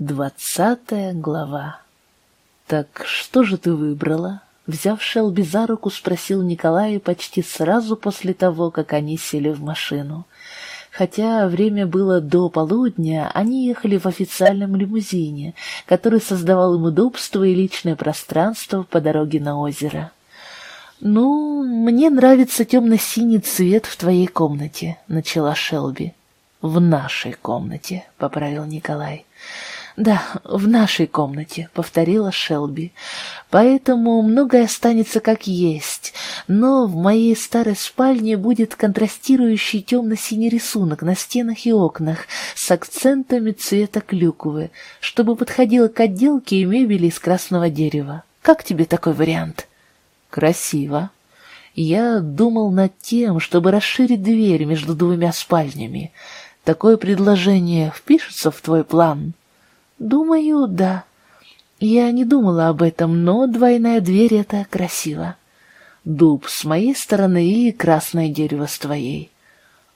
Двадцатая глава. «Так что же ты выбрала?» Взяв Шелби за руку, спросил Николай почти сразу после того, как они сели в машину. Хотя время было до полудня, они ехали в официальном лимузине, который создавал им удобство и личное пространство по дороге на озеро. «Ну, мне нравится темно-синий цвет в твоей комнате», — начала Шелби. «В нашей комнате», — поправил Николай. «Да, в нашей комнате», — повторила Шелби. «Поэтому многое останется как есть, но в моей старой спальне будет контрастирующий темно-синий рисунок на стенах и окнах с акцентами цвета клюквы, чтобы подходило к отделке и мебели из красного дерева. Как тебе такой вариант?» «Красиво», я думал над тем, чтобы расширить дверь между двумя спальнями. Такое предложение впишется в твой план?» «Думаю, да. Я не думала об этом, но двойная дверь — это красиво. Дуб с моей стороны и красное дерево с твоей.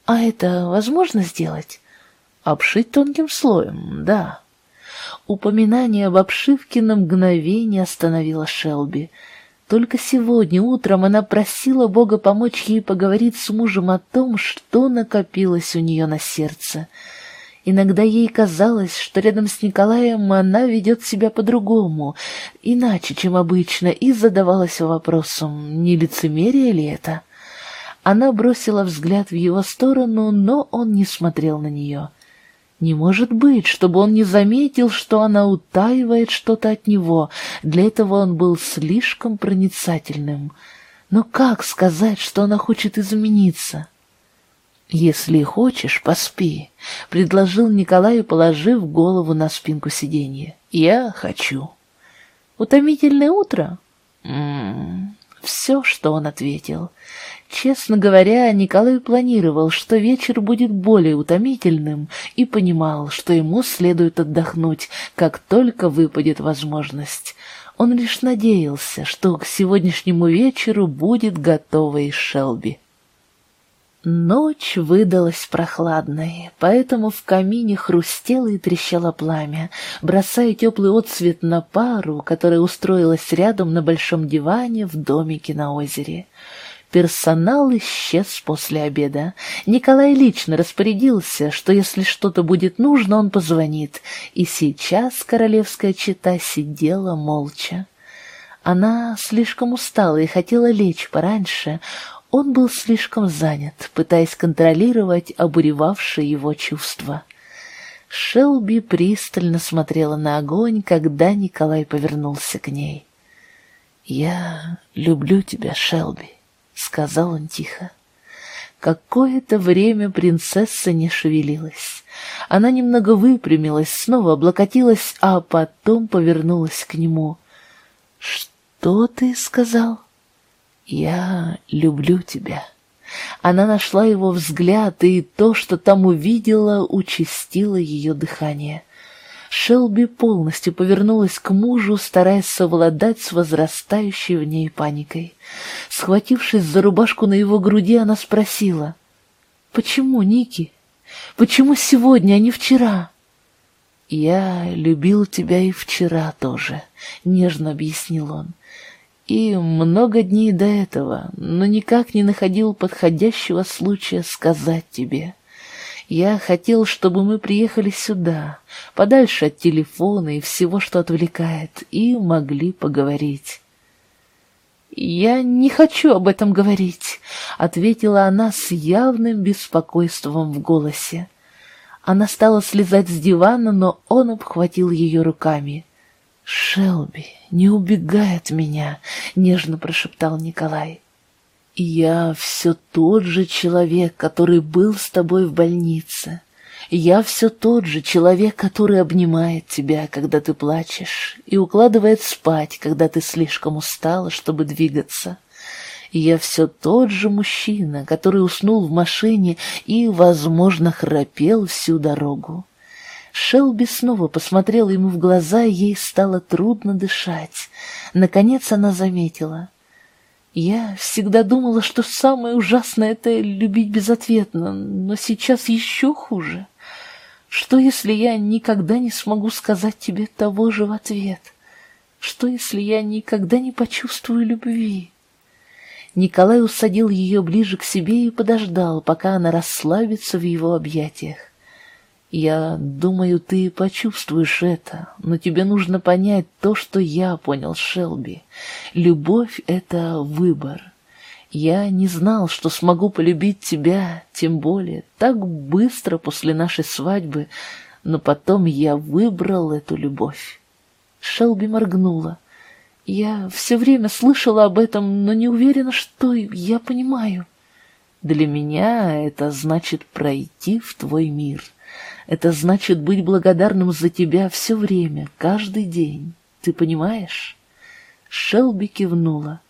А это возможно сделать? Обшить тонким слоем, да». Упоминание об обшивке на мгновение остановило Шелби. Только сегодня утром она просила Бога помочь ей поговорить с мужем о том, что накопилось у нее на сердце — Иногда ей казалось, что рядом с Николаем она ведет себя по-другому, иначе, чем обычно, и задавалась вопросом, не лицемерие ли это? Она бросила взгляд в его сторону, но он не смотрел на нее. Не может быть, чтобы он не заметил, что она утаивает что-то от него, для этого он был слишком проницательным. Но как сказать, что она хочет измениться? «Если хочешь, поспи», — предложил Николай, положив голову на спинку сиденья. «Я хочу». «Утомительное утро?» М -м -м. Все, что он ответил. Честно говоря, Николай планировал, что вечер будет более утомительным, и понимал, что ему следует отдохнуть, как только выпадет возможность. Он лишь надеялся, что к сегодняшнему вечеру будет готова и Шелби. Ночь выдалась прохладной, поэтому в камине хрустело и трещало пламя, бросая теплый отсвет на пару, которая устроилась рядом на большом диване в домике на озере. Персонал исчез после обеда. Николай лично распорядился, что если что-то будет нужно, он позвонит, и сейчас королевская чета сидела молча. Она слишком устала и хотела лечь пораньше, он был слишком занят, пытаясь контролировать обуревавшие его чувства. Шелби пристально смотрела на огонь, когда Николай повернулся к ней. «Я люблю тебя, Шелби», — сказал он тихо. Какое-то время принцесса не шевелилась. Она немного выпрямилась, снова облокотилась, а потом повернулась к нему. «Что ты сказал?» «Я люблю тебя». Она нашла его взгляд, и то, что там увидела, участило ее дыхание. Шелби полностью повернулась к мужу, стараясь совладать с возрастающей в ней паникой. Схватившись за рубашку на его груди, она спросила, «Почему, Ники? Почему сегодня, а не вчера?» «Я любил тебя и вчера тоже», — нежно объяснил он и много дней до этого, но никак не находил подходящего случая сказать тебе. Я хотел, чтобы мы приехали сюда, подальше от телефона и всего, что отвлекает, и могли поговорить. «Я не хочу об этом говорить», — ответила она с явным беспокойством в голосе. Она стала слезать с дивана, но он обхватил ее руками. «Шелби, не убегай от меня», — нежно прошептал Николай. «Я все тот же человек, который был с тобой в больнице. Я все тот же человек, который обнимает тебя, когда ты плачешь, и укладывает спать, когда ты слишком устала, чтобы двигаться. Я все тот же мужчина, который уснул в машине и, возможно, храпел всю дорогу. Шелби снова посмотрела ему в глаза, и ей стало трудно дышать. Наконец она заметила. «Я всегда думала, что самое ужасное — это любить безответно, но сейчас еще хуже. Что, если я никогда не смогу сказать тебе того же в ответ? Что, если я никогда не почувствую любви? Николай усадил ее ближе к себе и подождал, пока она расслабится в его объятиях. «Я думаю, ты почувствуешь это, но тебе нужно понять то, что я понял, Шелби. Любовь — это выбор. Я не знал, что смогу полюбить тебя, тем более так быстро после нашей свадьбы, но потом я выбрал эту любовь». Шелби моргнула. «Я все время слышала об этом, но не уверена, что я понимаю». «Для меня это значит пройти в твой мир». Это значит быть благодарным за тебя все время, каждый день. Ты понимаешь?» Шелби кивнула.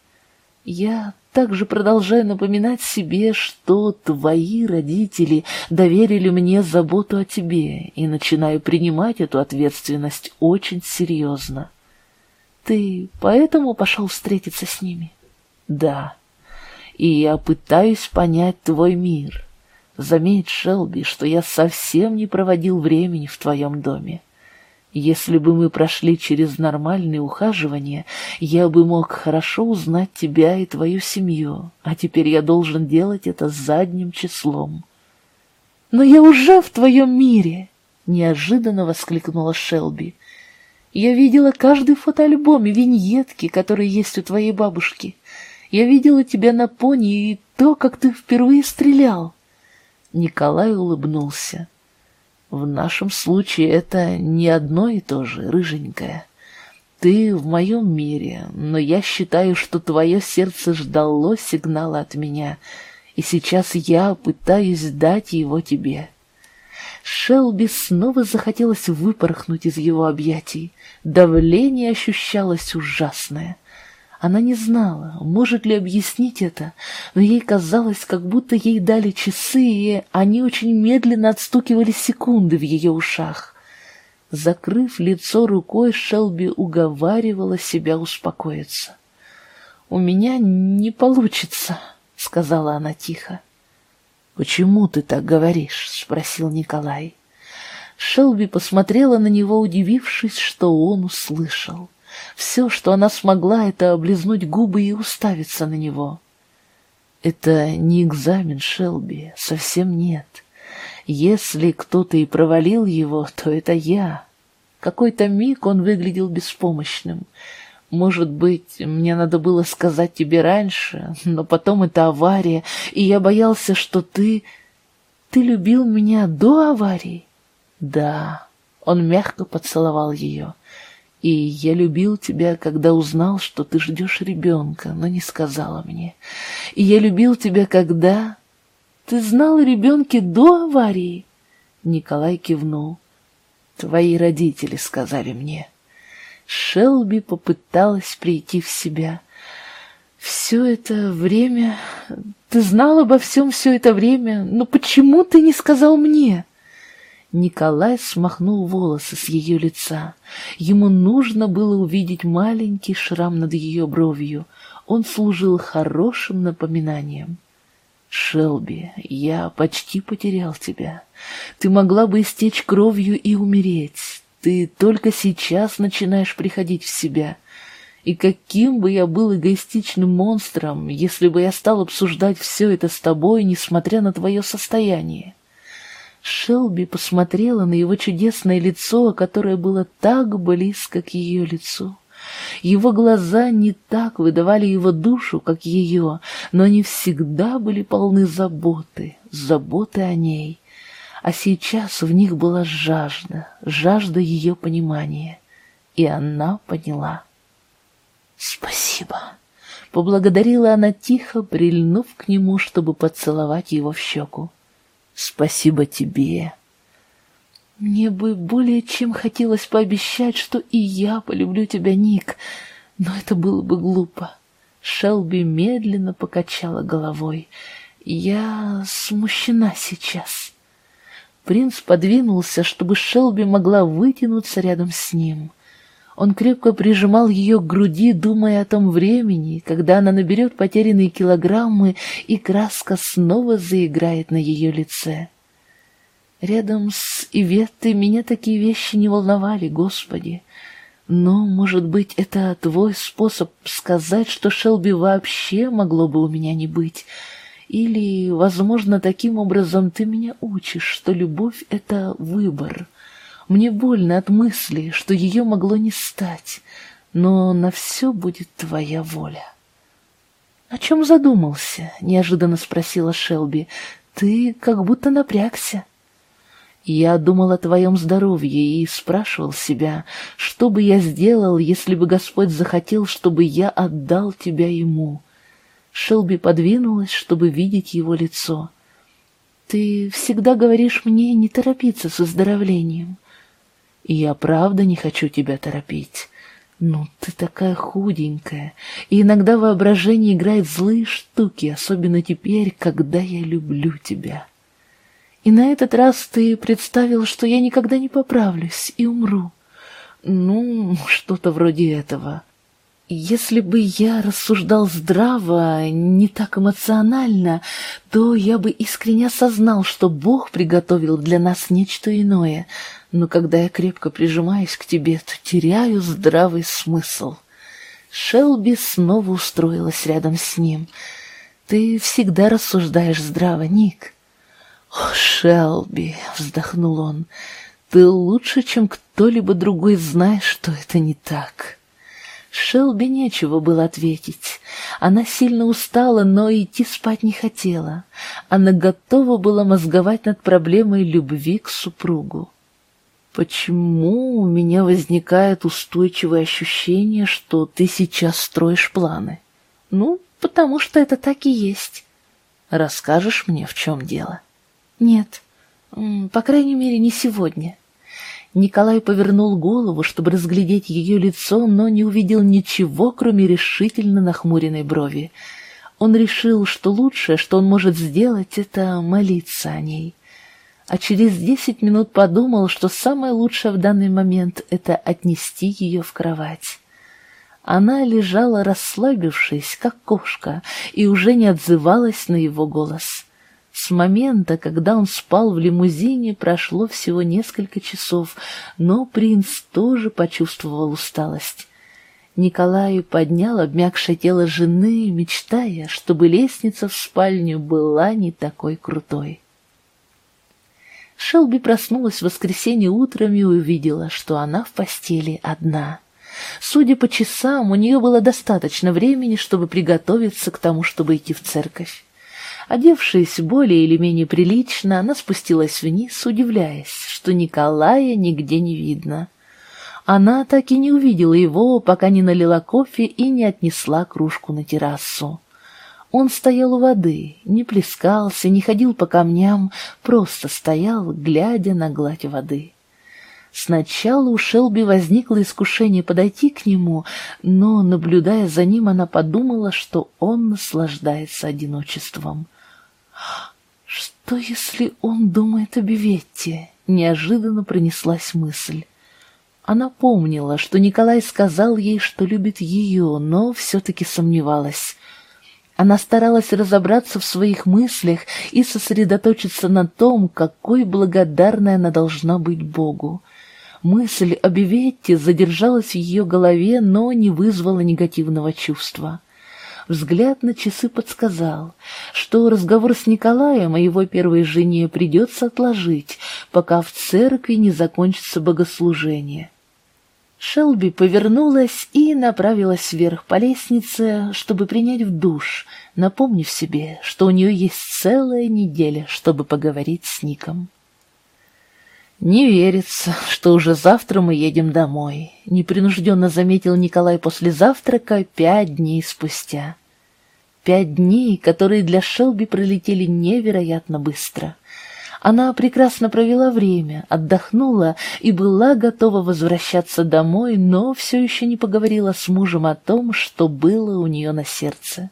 «Я также продолжаю напоминать себе, что твои родители доверили мне заботу о тебе и начинаю принимать эту ответственность очень серьезно. Ты поэтому пошел встретиться с ними? Да. И я пытаюсь понять твой мир. Заметь, Шелби, что я совсем не проводил времени в твоем доме. Если бы мы прошли через нормальные ухаживания, я бы мог хорошо узнать тебя и твою семью, а теперь я должен делать это задним числом. «Но я уже в твоем мире!» — неожиданно воскликнула Шелби. «Я видела каждый фотоальбом и виньетки, которые есть у твоей бабушки. Я видела тебя на пони и то, как ты впервые стрелял. Николай улыбнулся. «В нашем случае это не одно и то же, рыженькая. Ты в моем мире, но я считаю, что твое сердце ждало сигнала от меня, и сейчас я пытаюсь дать его тебе». Шелби снова захотелось выпорхнуть из его объятий. Давление ощущалось ужасное — она не знала, может ли объяснить это, но ей казалось, как будто ей дали часы, и они очень медленно отстукивали секунды в ее ушах. Закрыв лицо рукой, Шелби уговаривала себя успокоиться. «У меня не получится», — сказала она тихо. «Почему ты так говоришь?» — спросил Николай. Шелби посмотрела на него, удивившись, что он услышал. Все, что она смогла, это облизнуть губы и уставиться на него. Это не экзамен, Шелби, совсем нет. Если кто-то и провалил его, то это я. Какой-то миг он выглядел беспомощным. Может быть, мне надо было сказать тебе раньше, но потом это авария, и я боялся, что ты... Ты любил меня до аварии? Да. Он мягко поцеловал ее. И я любил тебя, когда узнал, что ты ждешь ребенка, но не сказала мне. И я любил тебя, когда... Ты знал о ребенке до аварии? Николай кивнул. Твои родители сказали мне. Шелби попыталась прийти в себя. Все это время... Ты знал обо всем все это время, но почему ты не сказал мне? Николай смахнул волосы с ее лица. Ему нужно было увидеть маленький шрам над ее бровью. Он служил хорошим напоминанием. «Шелби, я почти потерял тебя. Ты могла бы истечь кровью и умереть. Ты только сейчас начинаешь приходить в себя. И каким бы я был эгоистичным монстром, если бы я стал обсуждать все это с тобой, несмотря на твое состояние?» Шелби посмотрела на его чудесное лицо, которое было так близко к ее лицу. Его глаза не так выдавали его душу, как ее, но они всегда были полны заботы, заботы о ней. А сейчас в них была жажда, жажда ее понимания. И она поняла. «Спасибо!» — поблагодарила она тихо, прильнув к нему, чтобы поцеловать его в щеку. Спасибо тебе. Мне бы более чем хотелось пообещать, что и я полюблю тебя, Ник, но это было бы глупо. Шелби медленно покачала головой. Я смущена сейчас. Принц подвинулся, чтобы Шелби могла вытянуться рядом с ним. Он крепко прижимал ее к груди, думая о том времени, когда она наберет потерянные килограммы, и краска снова заиграет на ее лице. Рядом с Иветтой меня такие вещи не волновали, Господи. Но, может быть, это твой способ сказать, что Шелби вообще могло бы у меня не быть. Или, возможно, таким образом ты меня учишь, что любовь — это выбор. Мне больно от мысли, что ее могло не стать, но на все будет твоя воля. — О чем задумался? — неожиданно спросила Шелби. — Ты как будто напрягся. — я думал о твоем здоровье и спрашивал себя, что бы я сделал, если бы Господь захотел, чтобы я отдал тебя Ему. Шелби подвинулась, чтобы видеть его лицо. «Ты всегда говоришь мне не торопиться с выздоровлением». «И я правда не хочу тебя торопить. Ну, ты такая худенькая, и иногда воображение играет злые штуки, особенно теперь, когда я люблю тебя». И на этот раз ты представил, что я никогда не поправлюсь и умру. Ну, что-то вроде этого. Если бы я рассуждал здраво, не так эмоционально, то я бы искренне осознал, что Бог приготовил для нас нечто иное. Но когда я крепко прижимаюсь к тебе, то теряю здравый смысл. Шелби снова устроилась рядом с ним. Ты всегда рассуждаешь здраво, Ник. «О, Шелби!» — вздохнул он. «Ты лучше, чем кто-либо другой знаешь, что это не так». Шелби нечего было ответить. Она сильно устала, но идти спать не хотела. Она готова была мозговать над проблемой любви к супругу. «Почему у меня возникает устойчивое ощущение, что ты сейчас строишь планы?» «Ну, потому что это так и есть. Расскажешь мне, в чем дело?» «Нет, по крайней мере, не сегодня». Николай повернул голову, чтобы разглядеть ее лицо, но не увидел ничего, кроме решительно нахмуренной брови. Он решил, что лучшее, что он может сделать, это молиться о ней. А через десять минут подумал, что самое лучшее в данный момент — это отнести ее в кровать. Она лежала расслабившись, как кошка, и уже не отзывалась на его голос. С момента, когда он спал в лимузине, прошло всего несколько часов, но принц тоже почувствовал усталость. Николай поднял обмякшее тело жены, мечтая, чтобы лестница в спальню была не такой крутой. Шелби проснулась в воскресенье утром и увидела, что она в постели одна. Судя по часам, у нее было достаточно времени, чтобы приготовиться к тому, чтобы идти в церковь. Одевшись более или менее прилично, она спустилась вниз, удивляясь, что Николая нигде не видно. Она так и не увидела его, пока не налила кофе и не отнесла кружку на террасу. Он стоял у воды, не плескался, не ходил по камням, просто стоял, глядя на гладь воды. Сначала у Шелби возникло искушение подойти к нему, но, наблюдая за ним, она подумала, что он наслаждается одиночеством. Что, если он думает о Беветте? Неожиданно пронеслась мысль. Она помнила, что Николай сказал ей, что любит ее, но все-таки сомневалась. Она старалась разобраться в своих мыслях и сосредоточиться на том, какой благодарной она должна быть Богу. Мысль о Беветте задержалась в ее голове, но не вызвала негативного чувства. Взгляд на часы подсказал, что разговор с Николаем о его первой жене придется отложить, пока в церкви не закончится богослужение. Шелби повернулась и направилась вверх по лестнице, чтобы принять в душ, напомнив себе, что у нее есть целая неделя, чтобы поговорить с Ником. «Не верится, что уже завтра мы едем домой», — непринужденно заметил Николай после завтрака пять дней спустя. Пять дней, которые для Шелби пролетели невероятно быстро. Она прекрасно провела время, отдохнула и была готова возвращаться домой, но все еще не поговорила с мужем о том, что было у нее на сердце.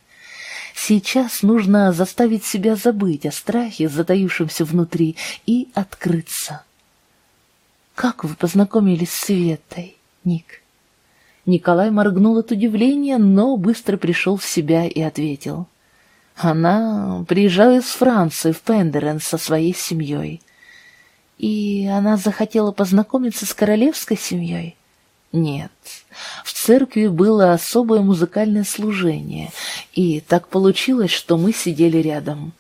Сейчас нужно заставить себя забыть о страхе, затаившемся внутри, и открыться. «Как вы познакомились с Светой, Ник?» Николай моргнул от удивления, но быстро пришел в себя и ответил. «Она приезжала из Франции в Пендерен со своей семьей. И она захотела познакомиться с королевской семьей? Нет, в церкви было особое музыкальное служение, и так получилось, что мы сидели рядом.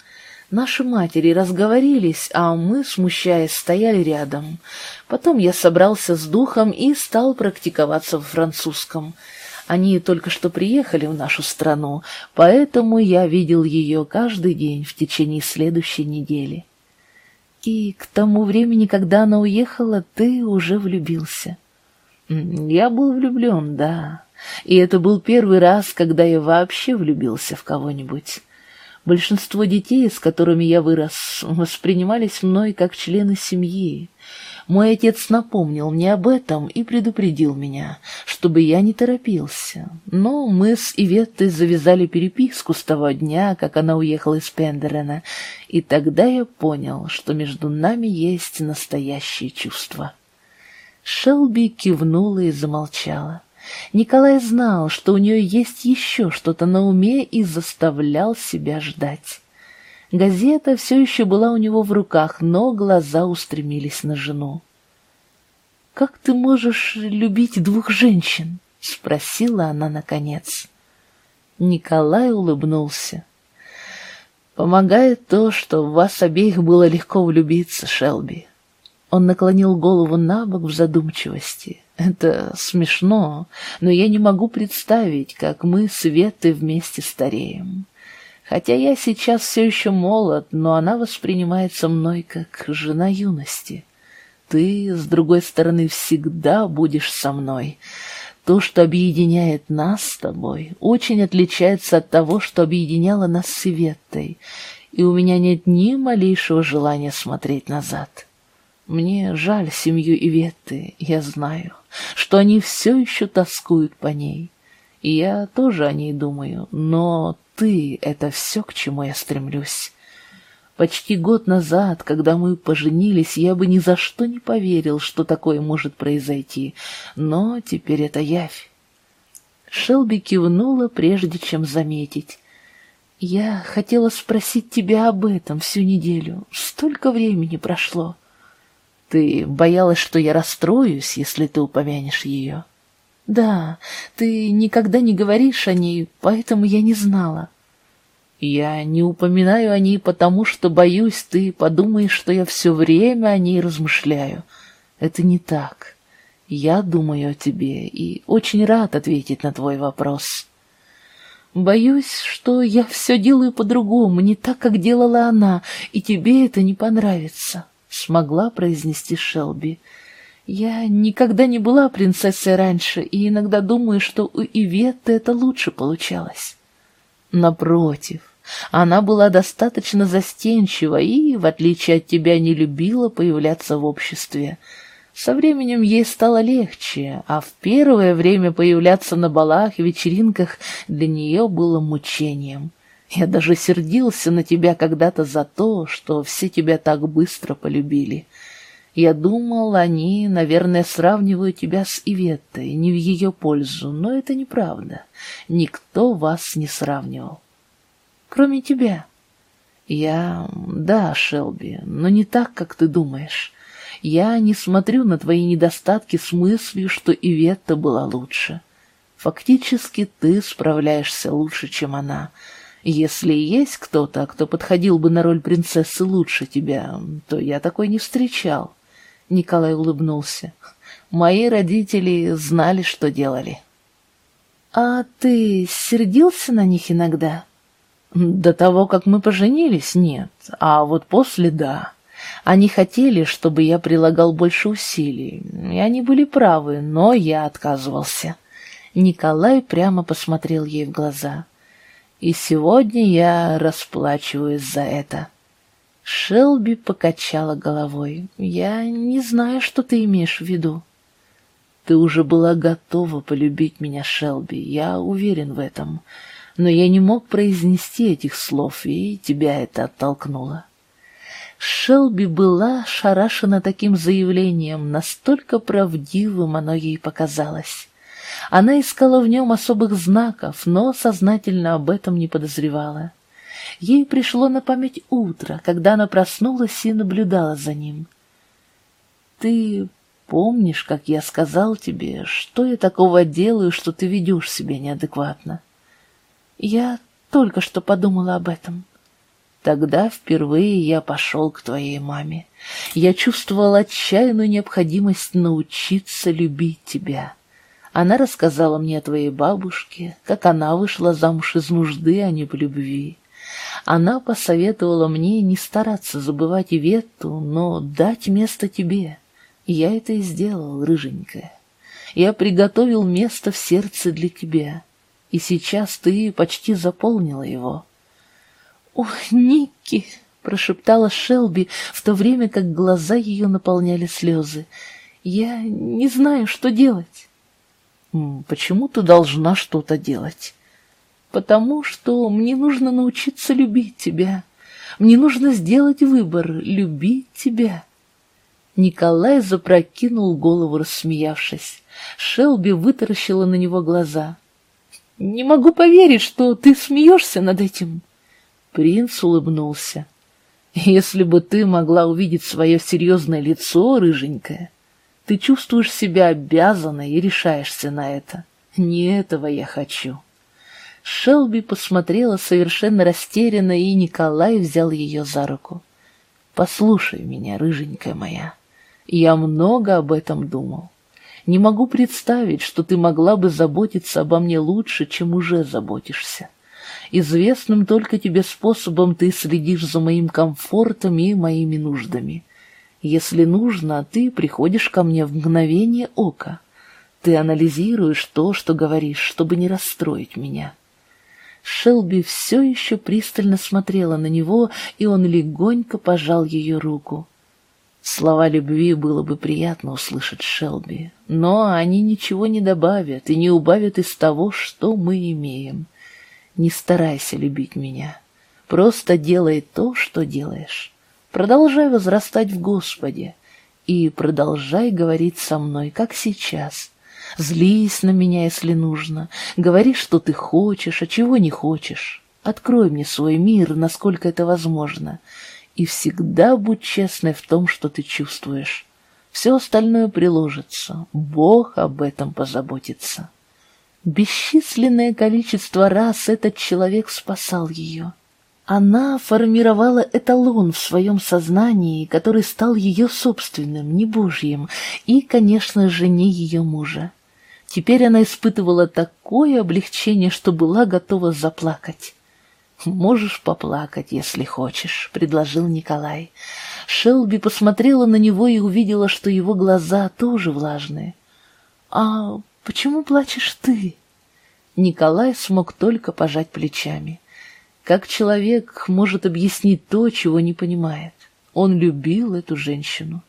Наши матери разговорились, а мы, смущаясь, стояли рядом. Потом я собрался с духом и стал практиковаться в французском. Они только что приехали в нашу страну, поэтому я видел ее каждый день в течение следующей недели. И к тому времени, когда она уехала, ты уже влюбился. Я был влюблен, да. И это был первый раз, когда я вообще влюбился в кого-нибудь. Большинство детей, с которыми я вырос, воспринимались мной как члены семьи. Мой отец напомнил мне об этом и предупредил меня, чтобы я не торопился. Но мы с Иветтой завязали переписку с того дня, как она уехала из Пендерена, и тогда я понял, что между нами есть настоящие чувства. Шелби кивнула и замолчала. Николай знал, что у нее есть еще что-то на уме и заставлял себя ждать. Газета все еще была у него в руках, но глаза устремились на жену. «Как ты можешь любить двух женщин?» — спросила она наконец. Николай улыбнулся. «Помогает то, что в вас обеих было легко влюбиться, Шелби». Он наклонил голову на бок в задумчивости. «Это смешно, но я не могу представить, как мы с Ветой вместе стареем. Хотя я сейчас все еще молод, но она воспринимается мной как жена юности. Ты, с другой стороны, всегда будешь со мной. То, что объединяет нас с тобой, очень отличается от того, что объединяло нас с Иветтой, и у меня нет ни малейшего желания смотреть назад. Мне жаль семью Иветты, я знаю, что они все еще тоскуют по ней. И я тоже о ней думаю, но ты — это все, к чему я стремлюсь. Почти год назад, когда мы поженились, я бы ни за что не поверил, что такое может произойти, но теперь это явь. Шелби кивнула, прежде чем заметить. «Я хотела спросить тебя об этом всю неделю. Столько времени прошло. Ты боялась, что я расстроюсь, если ты упомянешь ее?» «Да, ты никогда не говоришь о ней, поэтому я не знала». «Я не упоминаю о ней потому, что боюсь, ты подумаешь, что я все время о ней размышляю. Это не так. Я думаю о тебе и очень рад ответить на твой вопрос». «Боюсь, что я все делаю по-другому, не так, как делала она, и тебе это не понравится», — смогла произнести Шелби. Я никогда не была принцессой раньше, и иногда думаю, что у Иветты это лучше получалось. Напротив, она была достаточно застенчива и, в отличие от тебя, не любила появляться в обществе. Со временем ей стало легче, а в первое время появляться на балах и вечеринках для нее было мучением. Я даже сердился на тебя когда-то за то, что все тебя так быстро полюбили. Я думал, они, наверное, сравнивают тебя с Иветтой, не в ее пользу, но это неправда. Никто вас не сравнивал. Кроме тебя. Я... Да, Шелби, но не так, как ты думаешь. Я не смотрю на твои недостатки с мыслью, что Иветта была лучше. Фактически ты справляешься лучше, чем она. Если есть кто-то, кто подходил бы на роль принцессы лучше тебя, то я такой не встречал. Николай улыбнулся. Мои родители знали, что делали. А ты сердился на них иногда? До того, как мы поженились, нет. А вот после — да. Они хотели, чтобы я прилагал больше усилий. И они были правы, но я отказывался. Николай прямо посмотрел ей в глаза. И сегодня я расплачиваюсь за это. Шелби покачала головой. «Я не знаю, что ты имеешь в виду». «Ты уже была готова полюбить меня, Шелби, я уверен в этом. Но я не мог произнести этих слов, и тебя это оттолкнуло». Шелби была шарашена таким заявлением, настолько правдивым оно ей показалось. Она искала в нем особых знаков, но сознательно об этом не подозревала. Ей пришло на память утро, когда она проснулась и наблюдала за ним. Ты помнишь, как я сказал тебе, что я такого делаю, что ты ведешь себя неадекватно? Я только что подумала об этом. Тогда впервые я пошел к твоей маме. Я чувствовал отчаянную необходимость научиться любить тебя. Она рассказала мне о твоей бабушке, как она вышла замуж из нужды, а не по любви. Она посоветовала мне не стараться забывать Иветту, но дать место тебе. Я это и сделал, рыженькая. Я приготовил место в сердце для тебя, и сейчас ты почти заполнила его. «Ох, Никки!» — прошептала Шелби, в то время как глаза ее наполняли слезы. «Я не знаю, что делать». «Почему ты должна что-то делать?» «Потому что мне нужно научиться любить тебя. Мне нужно сделать выбор — любить тебя». Николай запрокинул голову, рассмеявшись. Шелби вытаращила на него глаза. «Не могу поверить, что ты смеешься над этим». Принц улыбнулся. «Если бы ты могла увидеть свое серьезное лицо, рыженькое, ты чувствуешь себя обязанной и решаешься на это. Не этого я хочу». Шелби посмотрела совершенно растерянно, и Николай взял ее за руку. «Послушай меня, рыженькая моя, я много об этом думал. Не могу представить, что ты могла бы заботиться обо мне лучше, чем уже заботишься. Известным только тебе способом ты следишь за моим комфортом и моими нуждами. Если нужно, ты приходишь ко мне в мгновение ока. Ты анализируешь то, что говоришь, чтобы не расстроить меня. Шелби все еще пристально смотрела на него, и он легонько пожал ее руку. Слова любви было бы приятно услышать Шелби, но они ничего не добавят и не убавят из того, что мы имеем. Не старайся любить меня. Просто делай то, что делаешь. Продолжай возрастать в Господе и продолжай говорить со мной, как сейчас. Злись на меня, если нужно. Говори, что ты хочешь, а чего не хочешь. Открой мне свой мир, насколько это возможно. И всегда будь честной в том, что ты чувствуешь. Все остальное приложится. Бог об этом позаботится. Бесчисленное количество раз этот человек спасал ее. Она формировала эталон в своем сознании, который стал ее собственным, не божьим, и, конечно же, не ее мужа. Теперь она испытывала такое облегчение, что была готова заплакать. «Можешь поплакать, если хочешь», — предложил Николай. Шелби посмотрела на него и увидела, что его глаза тоже влажные. «А Почему плачешь ты? Николай смог только пожать плечами. Как человек может объяснить то, чего не понимает? Он любил эту женщину.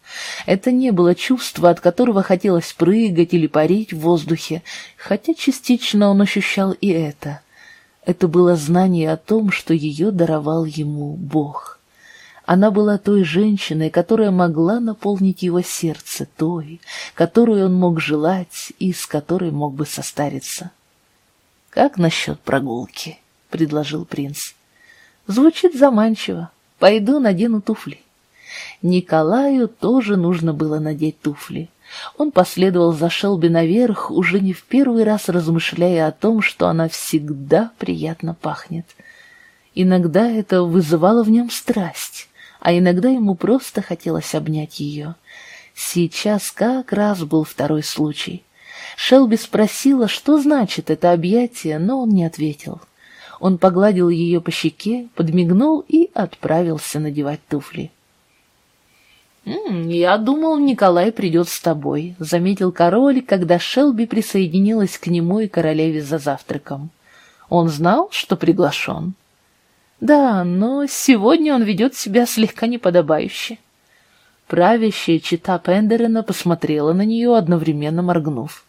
Это не было чувство, от которого хотелось прыгать или парить в воздухе, хотя частично он ощущал и это. Это было знание о том, что ее даровал ему Бог. Она была той женщиной, которая могла наполнить его сердце, той, которую он мог желать и с которой мог бы состариться. «Как насчет прогулки?» — предложил принц. «Звучит заманчиво. Пойду надену туфли». Николаю тоже нужно было надеть туфли. Он последовал за Шелби наверх, уже не в первый раз размышляя о том, что она всегда приятно пахнет. Иногда это вызывало в нем страсть а иногда ему просто хотелось обнять ее. Сейчас как раз был второй случай. Шелби спросила, что значит это объятие, но он не ответил. Он погладил ее по щеке, подмигнул и отправился надевать туфли. «Я думал, Николай придет с тобой», — заметил король, когда Шелби присоединилась к нему и королеве за завтраком. «Он знал, что приглашен?» Да, но сегодня он ведет себя слегка неподобающе. Правящая чита Пендерена посмотрела на нее, одновременно моргнув.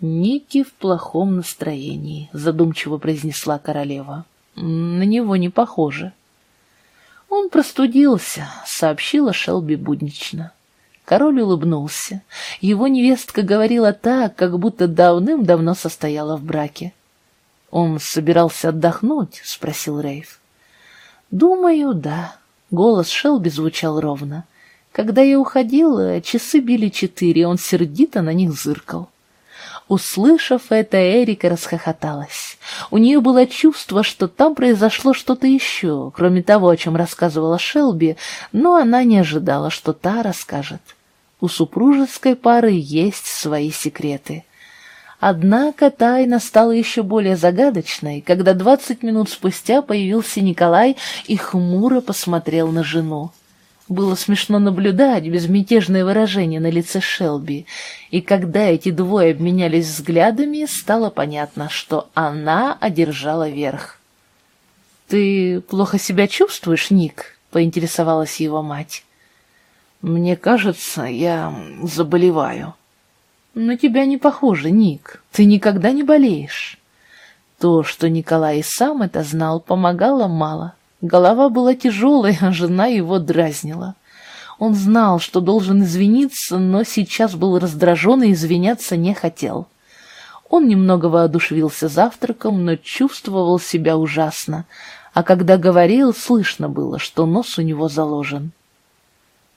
«Ники в плохом настроении», — задумчиво произнесла королева. «На него не похоже». «Он простудился», — сообщила Шелби буднично. Король улыбнулся. Его невестка говорила так, как будто давным-давно состояла в браке. «Он собирался отдохнуть?» — спросил Рейв. «Думаю, да». Голос Шелби звучал ровно. Когда я уходила, часы били четыре, он сердито на них зыркал. Услышав это, Эрика расхохоталась. У нее было чувство, что там произошло что-то еще, кроме того, о чем рассказывала Шелби, но она не ожидала, что та расскажет. У супружеской пары есть свои секреты. Однако тайна стала еще более загадочной, когда двадцать минут спустя появился Николай и хмуро посмотрел на жену. Было смешно наблюдать безмятежное выражение на лице Шелби, и когда эти двое обменялись взглядами, стало понятно, что она одержала верх. «Ты плохо себя чувствуешь, Ник?» — поинтересовалась его мать. «Мне кажется, я заболеваю». «На тебя не похоже, Ник. Ты никогда не болеешь». То, что Николай сам это знал, помогало мало. Голова была тяжелой, а жена его дразнила. Он знал, что должен извиниться, но сейчас был раздражен и извиняться не хотел. Он немного воодушевился завтраком, но чувствовал себя ужасно, а когда говорил, слышно было, что нос у него заложен.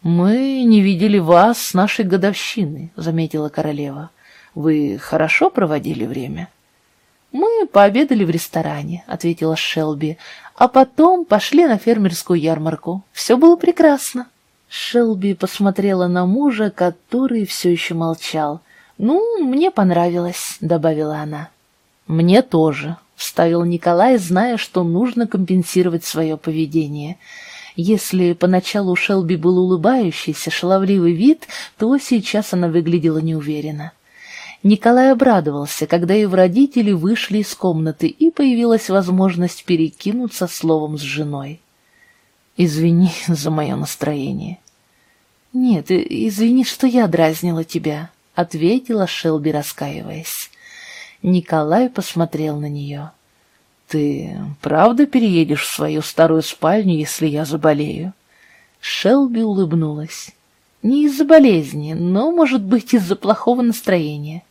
«Мы не видели вас с нашей годовщины», — заметила королева. «Вы хорошо проводили время?» «Мы пообедали в ресторане», — ответила Шелби, «а потом пошли на фермерскую ярмарку. Все было прекрасно». Шелби посмотрела на мужа, который все еще молчал. «Ну, мне понравилось», — добавила она. «Мне тоже», — вставил Николай, зная, что нужно компенсировать свое поведение. Если поначалу Шелби был улыбающийся, шаловливый вид, то сейчас она выглядела неуверенно. Николай обрадовался, когда его родители вышли из комнаты, и появилась возможность перекинуться словом с женой. «Извини за мое настроение». «Нет, извини, что я дразнила тебя», — ответила Шелби, раскаиваясь. Николай посмотрел на нее. «Ты правда переедешь в свою старую спальню, если я заболею?» Шелби улыбнулась. «Не из-за болезни, но, может быть, из-за плохого настроения».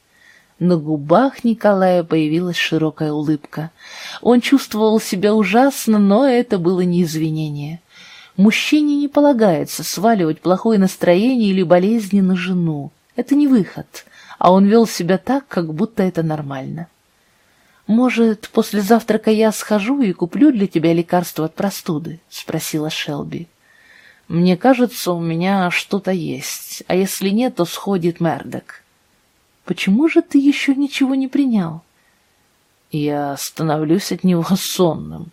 На губах Николая появилась широкая улыбка. Он чувствовал себя ужасно, но это было не извинение. Мужчине не полагается сваливать плохое настроение или болезни на жену. Это не выход, а он вел себя так, как будто это нормально. «Может, после завтрака я схожу и куплю для тебя лекарство от простуды?» — спросила Шелби. «Мне кажется, у меня что-то есть, а если нет, то сходит Мердок». Почему же ты еще ничего не принял? Я становлюсь от него сонным.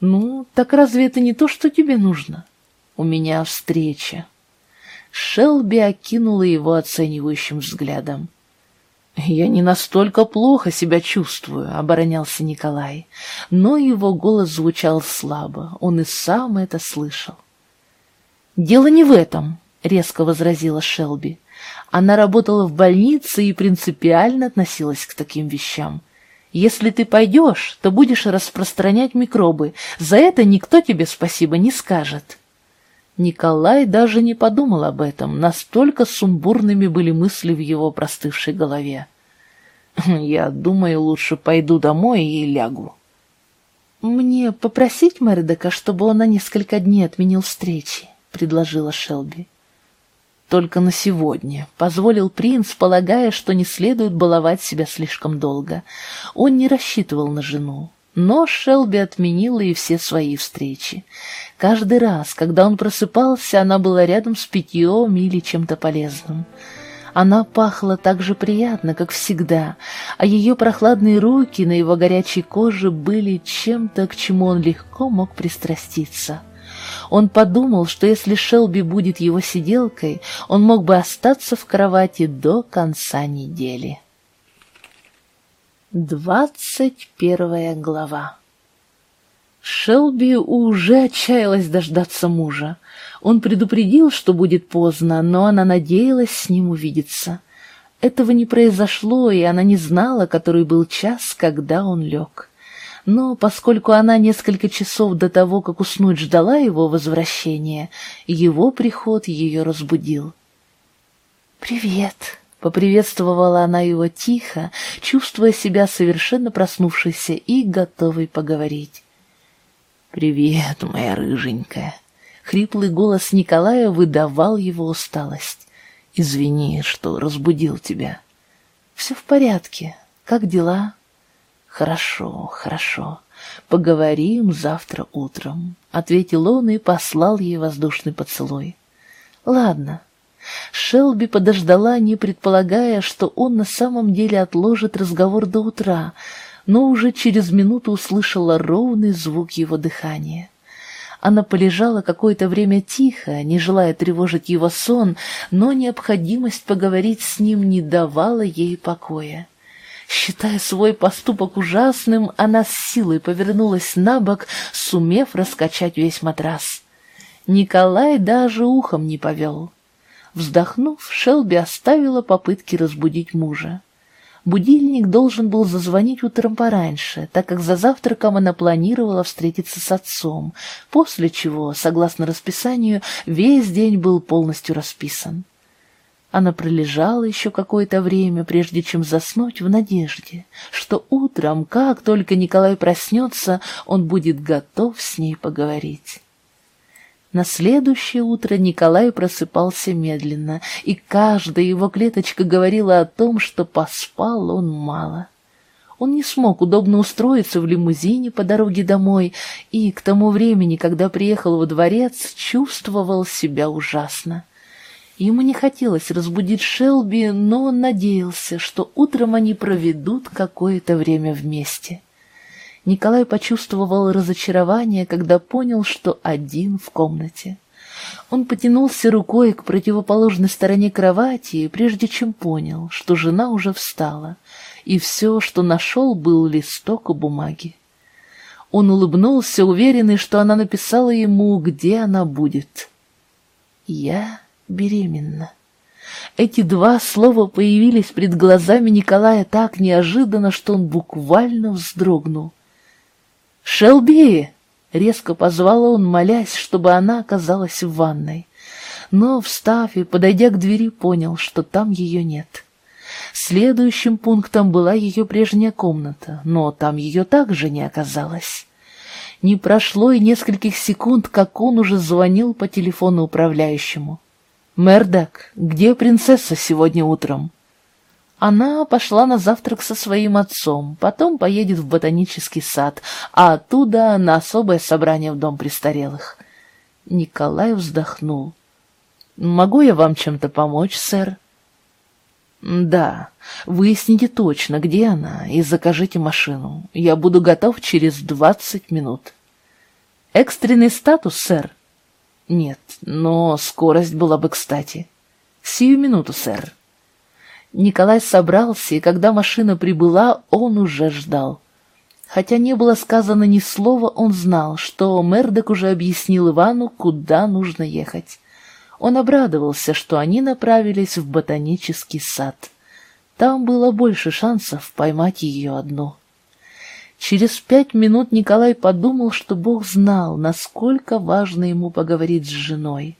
Ну, так разве это не то, что тебе нужно? У меня встреча. Шелби окинула его оценивающим взглядом. «Я не настолько плохо себя чувствую», — оборонялся Николай, но его голос звучал слабо, он и сам это слышал. «Дело не в этом», — резко возразила Шелби. Она работала в больнице и принципиально относилась к таким вещам. Если ты пойдешь, то будешь распространять микробы. За это никто тебе спасибо не скажет. Николай даже не подумал об этом, настолько сумбурными были мысли в его простывшей голове. «Я думаю, лучше пойду домой и лягу». «Мне попросить Мердека, чтобы он на несколько дней отменил встречи?» — предложила Шелби. Только на сегодня позволил принц, полагая, что не следует баловать себя слишком долго. Он не рассчитывал на жену. Но Шелби отменила и все свои встречи. Каждый раз, когда он просыпался, она была рядом с питьем или чем-то полезным. Она пахла так же приятно, как всегда, а ее прохладные руки на его горячей коже были чем-то, к чему он легко мог пристраститься. Он подумал, что если Шелби будет его сиделкой, он мог бы остаться в кровати до конца недели. Двадцать первая глава Шелби уже отчаялась дождаться мужа. Он предупредил, что будет поздно, но она надеялась с ним увидеться. Этого не произошло, и она не знала, который был час, когда он лег но поскольку она несколько часов до того, как уснуть, ждала его возвращения, его приход ее разбудил. «Привет!» — поприветствовала она его тихо, чувствуя себя совершенно проснувшейся и готовой поговорить. «Привет, моя рыженькая!» Хриплый голос Николая выдавал его усталость. «Извини, что разбудил тебя». «Все в порядке. Как дела?» «Хорошо, хорошо. Поговорим завтра утром», — ответил он и послал ей воздушный поцелуй. «Ладно». Шелби подождала, не предполагая, что он на самом деле отложит разговор до утра, но уже через минуту услышала ровный звук его дыхания. Она полежала какое-то время тихо, не желая тревожить его сон, но необходимость поговорить с ним не давала ей покоя. Считая свой поступок ужасным, она с силой повернулась на бок, сумев раскачать весь матрас. Николай даже ухом не повел. Вздохнув, Шелби оставила попытки разбудить мужа. Будильник должен был зазвонить утром пораньше, так как за завтраком она планировала встретиться с отцом, после чего, согласно расписанию, весь день был полностью расписан. Она пролежала еще какое-то время, прежде чем заснуть в надежде, что утром, как только Николай проснется, он будет готов с ней поговорить. На следующее утро Николай просыпался медленно, и каждая его клеточка говорила о том, что поспал он мало. Он не смог удобно устроиться в лимузине по дороге домой, и к тому времени, когда приехал во дворец, чувствовал себя ужасно. Ему не хотелось разбудить Шелби, но он надеялся, что утром они проведут какое-то время вместе. Николай почувствовал разочарование, когда понял, что один в комнате. Он потянулся рукой к противоположной стороне кровати, прежде чем понял, что жена уже встала, и все, что нашел, был листок бумаги. Он улыбнулся, уверенный, что она написала ему, где она будет. «Я беременна». Эти два слова появились пред глазами Николая так неожиданно, что он буквально вздрогнул. «Шелби!» — резко позвал он, молясь, чтобы она оказалась в ванной. Но, встав и подойдя к двери, понял, что там ее нет. Следующим пунктом была ее прежняя комната, но там ее также не оказалось. Не прошло и нескольких секунд, как он уже звонил по телефону управляющему. «Мердок, где принцесса сегодня утром?» Она пошла на завтрак со своим отцом, потом поедет в ботанический сад, а оттуда на особое собрание в дом престарелых. Николай вздохнул. «Могу я вам чем-то помочь, сэр?» «Да, выясните точно, где она, и закажите машину. Я буду готов через двадцать минут». «Экстренный статус, сэр?» «Нет, но скорость была бы кстати». «Сию минуту, сэр». Николай собрался, и когда машина прибыла, он уже ждал. Хотя не было сказано ни слова, он знал, что Мердок уже объяснил Ивану, куда нужно ехать. Он обрадовался, что они направились в ботанический сад. Там было больше шансов поймать ее одну. Через пять минут Николай подумал, что Бог знал, насколько важно ему поговорить с женой.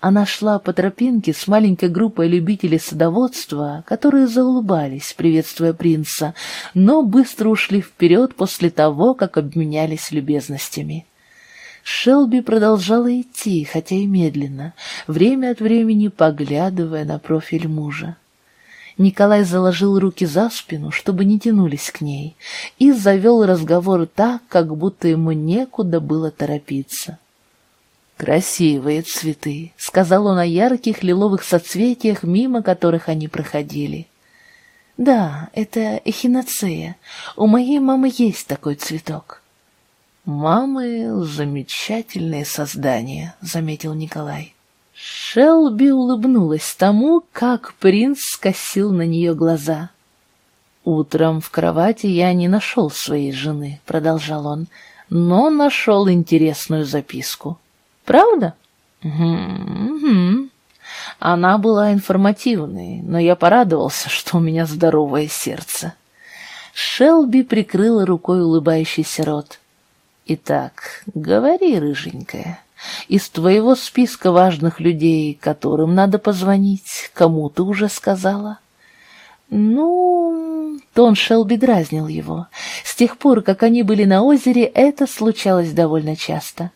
Она шла по тропинке с маленькой группой любителей садоводства, которые заулыбались, приветствуя принца, но быстро ушли вперед после того, как обменялись любезностями. Шелби продолжала идти, хотя и медленно, время от времени поглядывая на профиль мужа. Николай заложил руки за спину, чтобы не тянулись к ней, и завел разговор так, как будто ему некуда было торопиться. «Красивые цветы», — сказал он о ярких лиловых соцветиях, мимо которых они проходили. «Да, это эхиноцея. У моей мамы есть такой цветок». «Мамы — замечательные создания», — заметил Николай. Шелби улыбнулась тому, как принц скосил на нее глаза. «Утром в кровати я не нашел своей жены», — продолжал он, — «но нашел интересную записку». Правда? Угу, Она была информативной, но я порадовался, что у меня здоровое сердце. Шелби прикрыла рукой улыбающийся рот. «Итак, говори, рыженькая, из твоего списка важных людей, которым надо позвонить, кому ты уже сказала?» «Ну...» — Тон Шелби дразнил его. С тех пор, как они были на озере, это случалось довольно часто.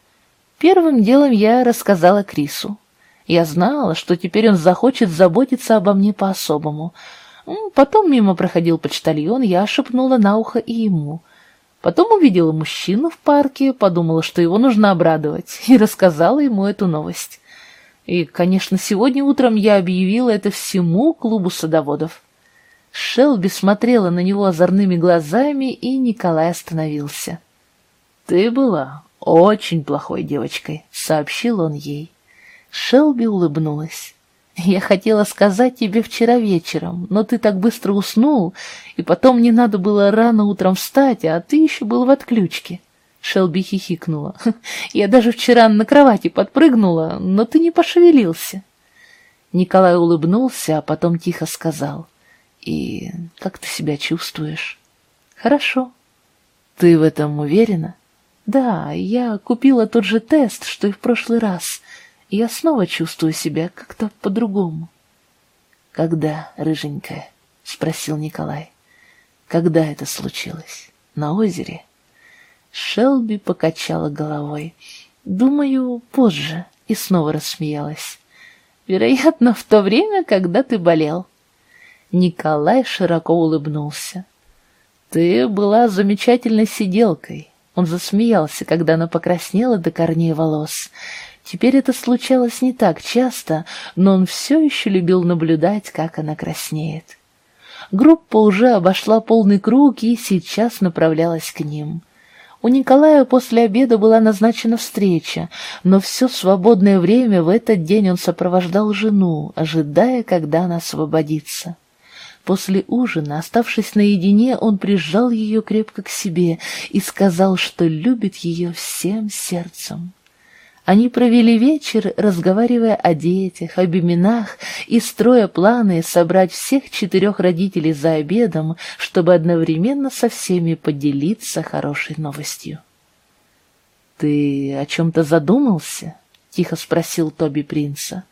Первым делом я рассказала Крису. Я знала, что теперь он захочет заботиться обо мне по-особому. Потом мимо проходил почтальон, я шепнула на ухо и ему. Потом увидела мужчину в парке, подумала, что его нужно обрадовать, и рассказала ему эту новость. И, конечно, сегодня утром я объявила это всему клубу садоводов. Шелби смотрела на него озорными глазами, и Николай остановился. «Ты была очень плохой девочкой», — сообщил он ей. Шелби улыбнулась. «Я хотела сказать тебе вчера вечером, но ты так быстро уснул, и потом мне надо было рано утром встать, а ты еще был в отключке». Шелби хихикнула. «Я даже вчера на кровати подпрыгнула, но ты не пошевелился». Николай улыбнулся, а потом тихо сказал. «И как ты себя чувствуешь?» «Хорошо». «Ты в этом уверена?» Да, я купила тот же тест, что и в прошлый раз. Я снова чувствую себя как-то по-другому. Когда, рыженькая? Спросил Николай. Когда это случилось? На озере? Шелби покачала головой. Думаю, позже. И снова рассмеялась. Вероятно, в то время, когда ты болел. Николай широко улыбнулся. Ты была замечательной сиделкой, он засмеялся, когда она покраснела до корней волос. Теперь это случалось не так часто, но он все еще любил наблюдать, как она краснеет. Группа уже обошла полный круг и сейчас направлялась к ним. У Николая после обеда была назначена встреча, но все свободное время в этот день он сопровождал жену, ожидая, когда она освободится. После ужина, оставшись наедине, он прижал ее крепко к себе и сказал, что любит ее всем сердцем. Они провели вечер, разговаривая о детях, об именах и строя планы собрать всех четырех родителей за обедом, чтобы одновременно со всеми поделиться хорошей новостью. «Ты о чем-то задумался?» — тихо спросил Тоби принца.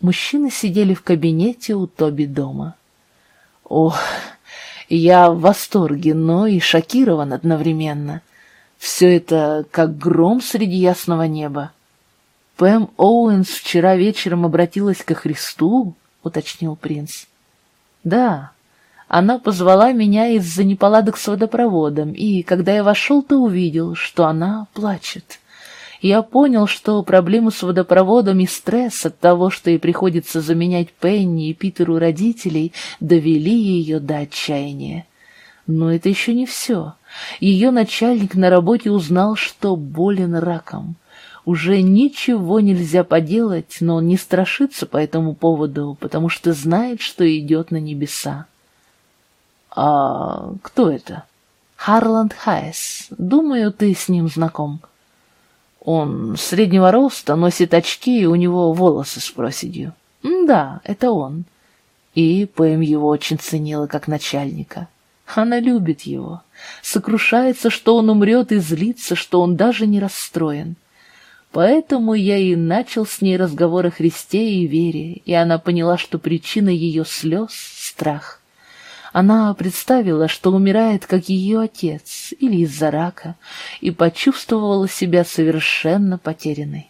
Мужчины сидели в кабинете у Тоби дома. Ох, я в восторге, но и шокирован одновременно. Все это как гром среди ясного неба. Пэм Оуэнс вчера вечером обратилась ко Христу, уточнил принц. Да, она позвала меня из-за неполадок с водопроводом, и когда я вошел, то увидел, что она плачет я понял, что проблемы с водопроводом и стресс от того, что ей приходится заменять Пенни и Питеру родителей, довели ее до отчаяния. Но это еще не все. Ее начальник на работе узнал, что болен раком. Уже ничего нельзя поделать, но он не страшится по этому поводу, потому что знает, что идет на небеса. «А кто это?» «Харланд Хайс. Думаю, ты с ним знаком». Он среднего роста, носит очки, и у него волосы с проседью. Да, это он. И Пэм его очень ценила как начальника. Она любит его, сокрушается, что он умрет, и злится, что он даже не расстроен. Поэтому я и начал с ней разговор о Христе и вере, и она поняла, что причина ее слез — страх. Она представила, что умирает, как ее отец, или из-за рака, и почувствовала себя совершенно потерянной.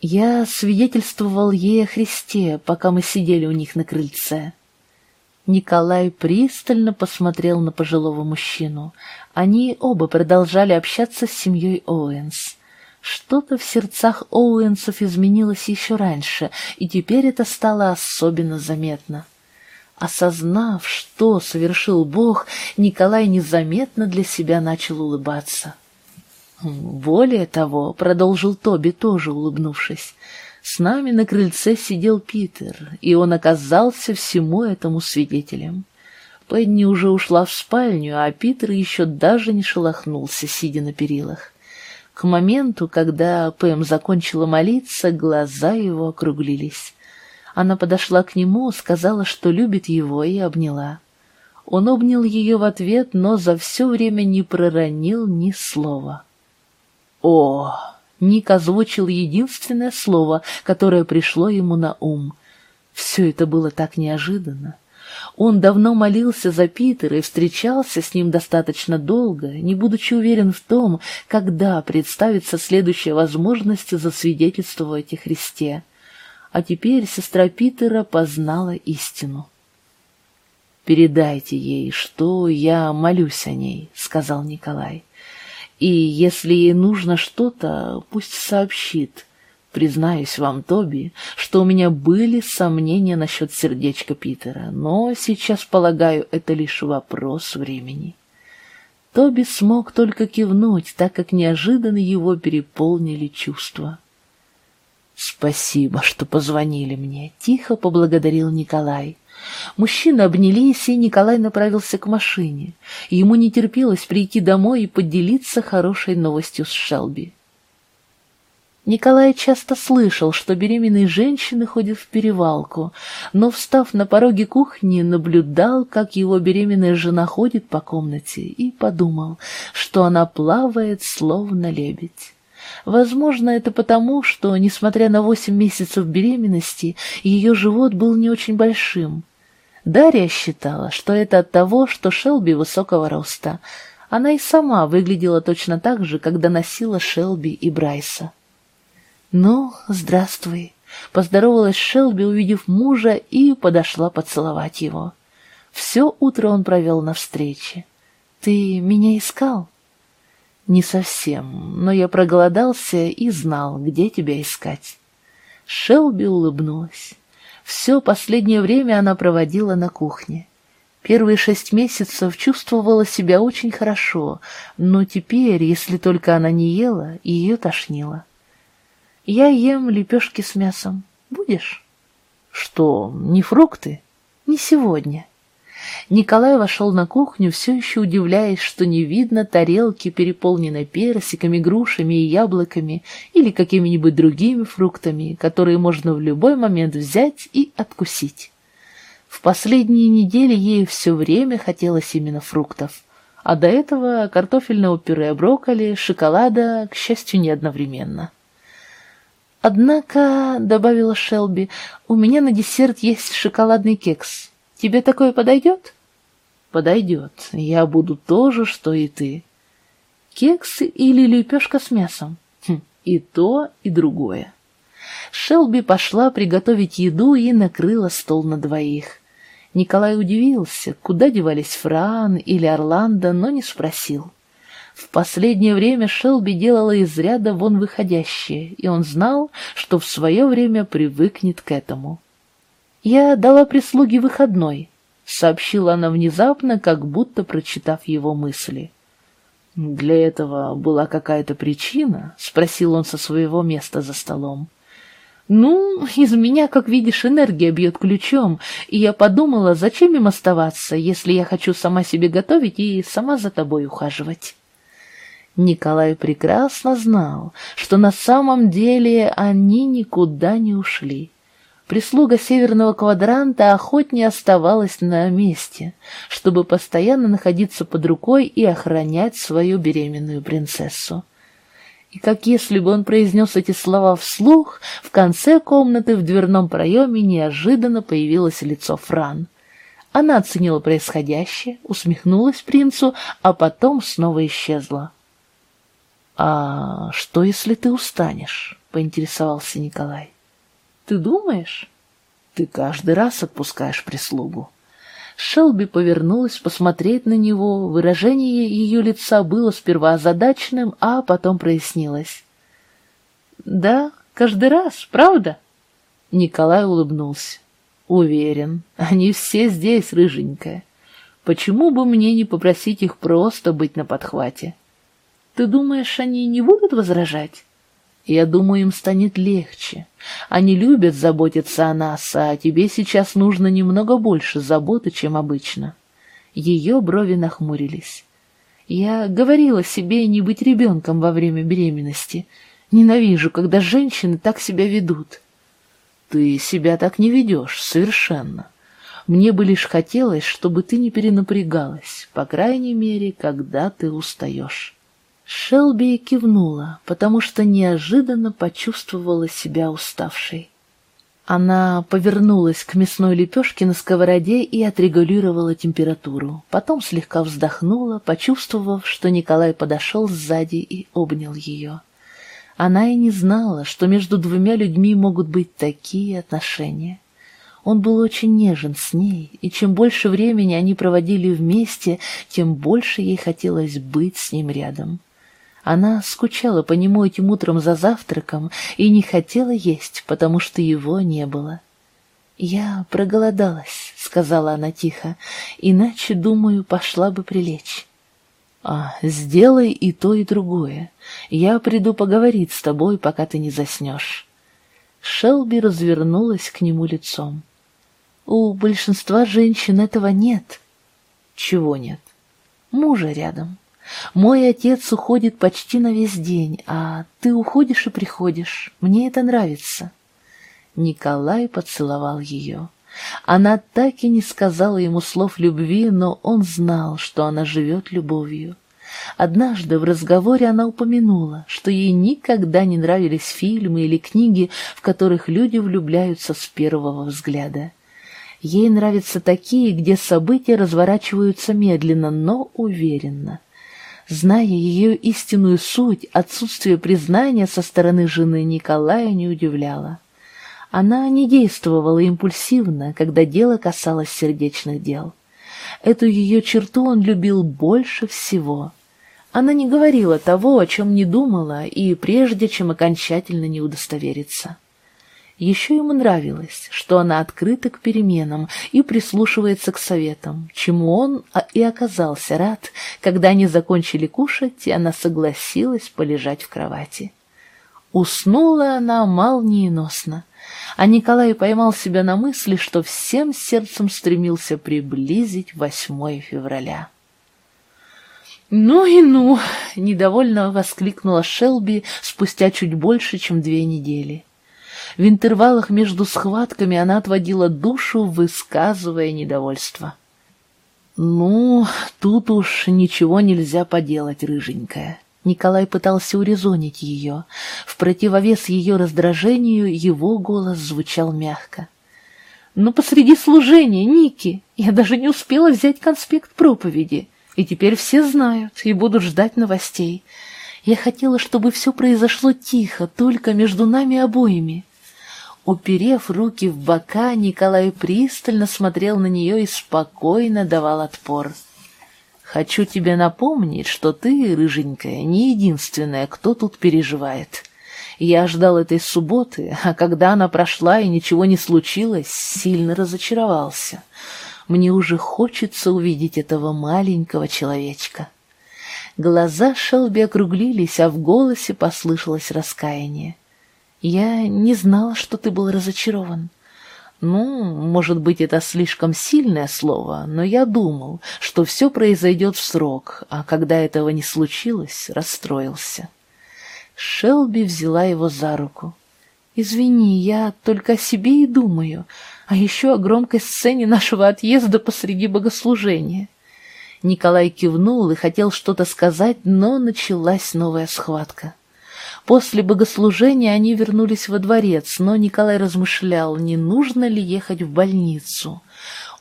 Я свидетельствовал ей о Христе, пока мы сидели у них на крыльце. Николай пристально посмотрел на пожилого мужчину. Они оба продолжали общаться с семьей Оуэнс. Что-то в сердцах Оуэнсов изменилось еще раньше, и теперь это стало особенно заметно. Осознав, что совершил Бог, Николай незаметно для себя начал улыбаться. Более того, продолжил Тоби, тоже улыбнувшись, с нами на крыльце сидел Питер, и он оказался всему этому свидетелем. Пенни уже ушла в спальню, а Питер еще даже не шелохнулся, сидя на перилах. К моменту, когда Пэм закончила молиться, глаза его округлились. Она подошла к нему, сказала, что любит его, и обняла. Он обнял ее в ответ, но за все время не проронил ни слова. «О!» — Ник озвучил единственное слово, которое пришло ему на ум. Все это было так неожиданно. Он давно молился за Питера и встречался с ним достаточно долго, не будучи уверен в том, когда представится следующая возможность засвидетельствовать о Христе. А теперь сестра Питера познала истину. «Передайте ей, что я молюсь о ней», — сказал Николай. «И если ей нужно что-то, пусть сообщит». Признаюсь вам, Тоби, что у меня были сомнения насчет сердечка Питера, но сейчас, полагаю, это лишь вопрос времени. Тоби смог только кивнуть, так как неожиданно его переполнили чувства. «Спасибо, что позвонили мне», — тихо поблагодарил Николай. Мужчины обнялись, и Николай направился к машине. Ему не терпелось прийти домой и поделиться хорошей новостью с Шелби. Николай часто слышал, что беременные женщины ходят в перевалку, но, встав на пороге кухни, наблюдал, как его беременная жена ходит по комнате, и подумал, что она плавает, словно лебедь. Возможно, это потому, что, несмотря на восемь месяцев беременности, ее живот был не очень большим. Дарья считала, что это от того, что Шелби высокого роста. Она и сама выглядела точно так же, когда носила Шелби и Брайса. «Ну, здравствуй», — поздоровалась Шелби, увидев мужа, и подошла поцеловать его. Все утро он провел на встрече. «Ты меня искал?» «Не совсем, но я проголодался и знал, где тебя искать». Шелби улыбнулась. Все последнее время она проводила на кухне. Первые шесть месяцев чувствовала себя очень хорошо, но теперь, если только она не ела, ее тошнило. Я ем лепешки с мясом. Будешь? Что, не фрукты? Не сегодня. Николай вошел на кухню, все еще удивляясь, что не видно тарелки, переполненной персиками, грушами и яблоками или какими-нибудь другими фруктами, которые можно в любой момент взять и откусить. В последние недели ей все время хотелось именно фруктов, а до этого картофельного пюре, брокколи, шоколада, к счастью, не одновременно. «Однако», — добавила Шелби, — «у меня на десерт есть шоколадный кекс. Тебе такое подойдет?» «Подойдет. Я буду то же, что и ты». «Кекс или лепешка с мясом?» хм, «И то, и другое». Шелби пошла приготовить еду и накрыла стол на двоих. Николай удивился, куда девались Фран или Орландо, но не спросил. В последнее время Шелби делала из ряда вон выходящее, и он знал, что в свое время привыкнет к этому. «Я дала прислуге выходной», — сообщила она внезапно, как будто прочитав его мысли. «Для этого была какая-то причина?» — спросил он со своего места за столом. «Ну, из меня, как видишь, энергия бьет ключом, и я подумала, зачем им оставаться, если я хочу сама себе готовить и сама за тобой ухаживать». Николай прекрасно знал, что на самом деле они никуда не ушли. Прислуга северного квадранта охотнее оставалась на месте, чтобы постоянно находиться под рукой и охранять свою беременную принцессу. И как если бы он произнес эти слова вслух, в конце комнаты в дверном проеме неожиданно появилось лицо Фран. Она оценила происходящее, усмехнулась принцу, а потом снова исчезла. «А что, если ты устанешь?» — поинтересовался Николай. «Ты думаешь?» «Ты каждый раз отпускаешь прислугу». Шелби повернулась посмотреть на него, выражение ее лица было сперва озадаченным, а потом прояснилось. «Да, каждый раз, правда?» Николай улыбнулся. «Уверен, они все здесь, рыженькая. Почему бы мне не попросить их просто быть на подхвате?» Ты думаешь, они не будут возражать? Я думаю, им станет легче. Они любят заботиться о нас, а тебе сейчас нужно немного больше заботы, чем обычно. Ее брови нахмурились. Я говорила себе не быть ребенком во время беременности. Ненавижу, когда женщины так себя ведут. Ты себя так не ведешь, совершенно. Мне бы лишь хотелось, чтобы ты не перенапрягалась, по крайней мере, когда ты устаешь. Шелби кивнула, потому что неожиданно почувствовала себя уставшей. Она повернулась к мясной лепешке на сковороде и отрегулировала температуру. Потом слегка вздохнула, почувствовав, что Николай подошел сзади и обнял ее. Она и не знала, что между двумя людьми могут быть такие отношения. Он был очень нежен с ней, и чем больше времени они проводили вместе, тем больше ей хотелось быть с ним рядом. Она скучала по нему этим утром за завтраком и не хотела есть, потому что его не было. «Я проголодалась», — сказала она тихо, — «иначе, думаю, пошла бы прилечь». «А, сделай и то, и другое. Я приду поговорить с тобой, пока ты не заснешь». Шелби развернулась к нему лицом. «У большинства женщин этого нет». «Чего нет?» «Мужа рядом». Мой отец уходит почти на весь день, а ты уходишь и приходишь. Мне это нравится. Николай поцеловал ее. Она так и не сказала ему слов любви, но он знал, что она живет любовью. Однажды в разговоре она упомянула, что ей никогда не нравились фильмы или книги, в которых люди влюбляются с первого взгляда. Ей нравятся такие, где события разворачиваются медленно, но уверенно. Зная ее истинную суть, отсутствие признания со стороны жены Николая не удивляло. Она не действовала импульсивно, когда дело касалось сердечных дел. Эту ее черту он любил больше всего. Она не говорила того, о чем не думала, и прежде чем окончательно не удостовериться. Еще ему нравилось, что она открыта к переменам и прислушивается к советам, чему он и оказался рад, когда они закончили кушать, и она согласилась полежать в кровати. Уснула она молниеносно, а Николай поймал себя на мысли, что всем сердцем стремился приблизить 8 февраля. «Ну и ну!» — недовольно воскликнула Шелби спустя чуть больше, чем две недели. В интервалах между схватками она отводила душу, высказывая недовольство. «Ну, тут уж ничего нельзя поделать, рыженькая». Николай пытался урезонить ее. В противовес ее раздражению его голос звучал мягко. «Но посреди служения, Ники, я даже не успела взять конспект проповеди, и теперь все знают и будут ждать новостей. Я хотела, чтобы все произошло тихо, только между нами обоими. Уперев руки в бока, Николай пристально смотрел на нее и спокойно давал отпор. «Хочу тебе напомнить, что ты, рыженькая, не единственная, кто тут переживает. Я ждал этой субботы, а когда она прошла и ничего не случилось, сильно разочаровался. Мне уже хочется увидеть этого маленького человечка». Глаза Шелби округлились, а в голосе послышалось раскаяние. Я не знала, что ты был разочарован. Ну, может быть, это слишком сильное слово, но я думал, что все произойдет в срок, а когда этого не случилось, расстроился. Шелби взяла его за руку. «Извини, я только о себе и думаю, а еще о громкой сцене нашего отъезда посреди богослужения». Николай кивнул и хотел что-то сказать, но началась новая схватка. После богослужения они вернулись во дворец, но Николай размышлял, не нужно ли ехать в больницу.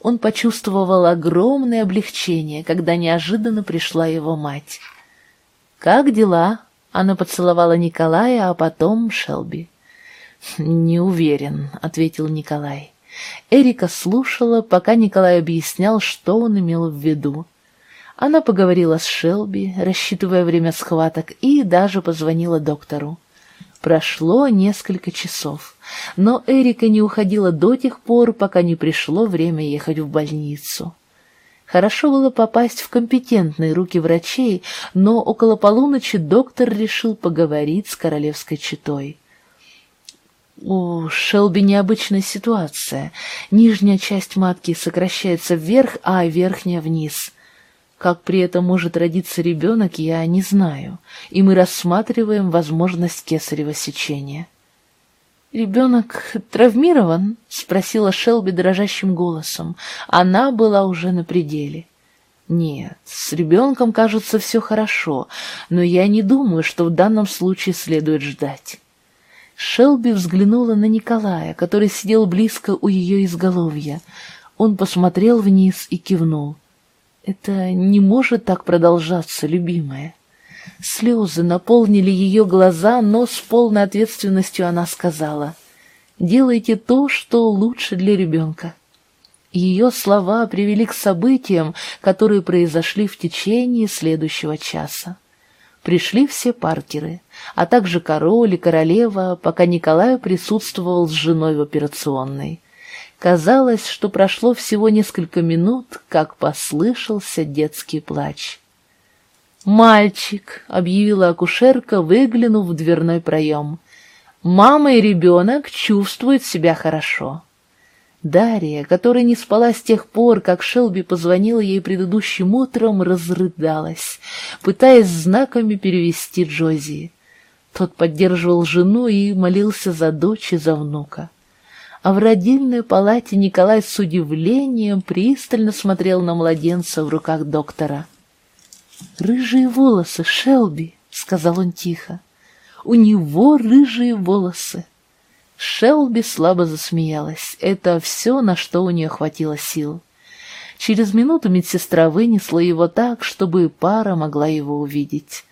Он почувствовал огромное облегчение, когда неожиданно пришла его мать. «Как дела?» — она поцеловала Николая, а потом Шелби. «Не уверен», — ответил Николай. Эрика слушала, пока Николай объяснял, что он имел в виду. Она поговорила с Шелби, рассчитывая время схваток, и даже позвонила доктору. Прошло несколько часов, но Эрика не уходила до тех пор, пока не пришло время ехать в больницу. Хорошо было попасть в компетентные руки врачей, но около полуночи доктор решил поговорить с королевской четой. У Шелби необычная ситуация. Нижняя часть матки сокращается вверх, а верхняя вниз. Как при этом может родиться ребенок, я не знаю, и мы рассматриваем возможность кесарево сечения. «Ребенок травмирован?» — спросила Шелби дрожащим голосом. Она была уже на пределе. «Нет, с ребенком, кажется, все хорошо, но я не думаю, что в данном случае следует ждать». Шелби взглянула на Николая, который сидел близко у ее изголовья. Он посмотрел вниз и кивнул. «Это не может так продолжаться, любимая». Слезы наполнили ее глаза, но с полной ответственностью она сказала, «Делайте то, что лучше для ребенка». Ее слова привели к событиям, которые произошли в течение следующего часа. Пришли все паркеры, а также король и королева, пока Николай присутствовал с женой в операционной. Казалось, что прошло всего несколько минут, как послышался детский плач. «Мальчик», — объявила акушерка, выглянув в дверной проем. «Мама и ребенок чувствуют себя хорошо». Дарья, которая не спала с тех пор, как Шелби позвонила ей предыдущим утром, разрыдалась, пытаясь знаками перевести Джози. Тот поддерживал жену и молился за дочь и за внука. А в родильной палате Николай с удивлением пристально смотрел на младенца в руках доктора. «Рыжие волосы, Шелби», — сказал он тихо. «У него рыжие волосы». Шелби слабо засмеялась. Это все, на что у нее хватило сил. Через минуту медсестра вынесла его так, чтобы пара могла его увидеть.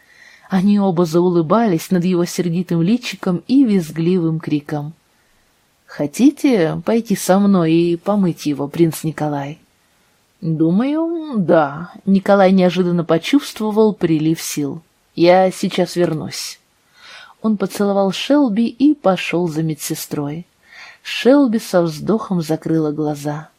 Они оба заулыбались над его сердитым личиком и визгливым криком. «Хотите пойти со мной и помыть его, принц Николай?» «Думаю, да». Николай неожиданно почувствовал прилив сил. «Я сейчас вернусь». Он поцеловал Шелби и пошел за медсестрой. Шелби со вздохом закрыла глаза.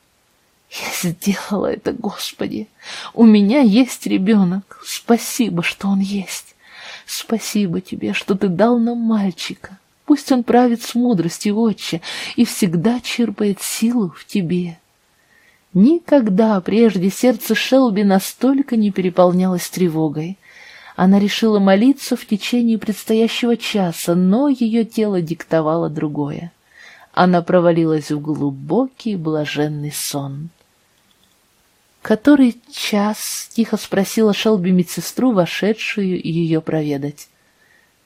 «Я сделала это, Господи! У меня есть ребенок! Спасибо, что он есть! Спасибо тебе, что ты дал нам мальчика! Пусть он правит с мудростью, отче, и всегда черпает силу в тебе!» Никогда прежде сердце Шелби настолько не переполнялось тревогой. Она решила молиться в течение предстоящего часа, но ее тело диктовало другое. Она провалилась в глубокий блаженный сон. «Который час?» — тихо спросила Шелби медсестру, вошедшую ее проведать.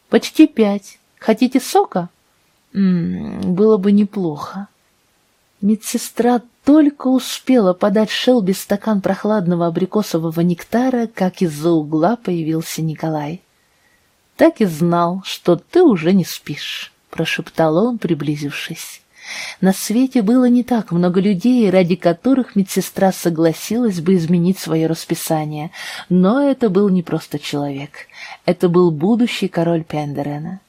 «Почти пять. Хотите сока?» М -м, «Было бы неплохо». Медсестра только успела подать Шелби стакан прохладного абрикосового нектара, как из-за угла появился Николай. «Так и знал, что ты уже не спишь», — прошептал он, приблизившись. На свете было не так много людей, ради которых медсестра согласилась бы изменить свое расписание, но это был не просто человек. Это был будущий король Пендерена.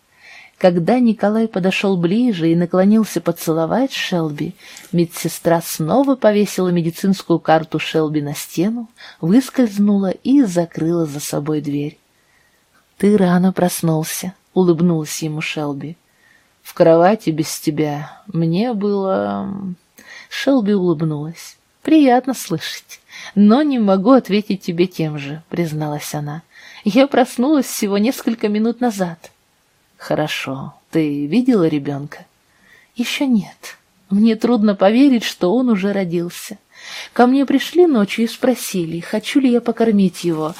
Когда Николай подошел ближе и наклонился поцеловать Шелби, медсестра снова повесила медицинскую карту Шелби на стену, выскользнула и закрыла за собой дверь. «Ты рано проснулся», — улыбнулась ему Шелби. «В кровати без тебя мне было...» Шелби улыбнулась. «Приятно слышать, но не могу ответить тебе тем же», — призналась она. «Я проснулась всего несколько минут назад». «Хорошо. Ты видела ребенка?» «Еще нет. Мне трудно поверить, что он уже родился. Ко мне пришли ночью и спросили, хочу ли я покормить его,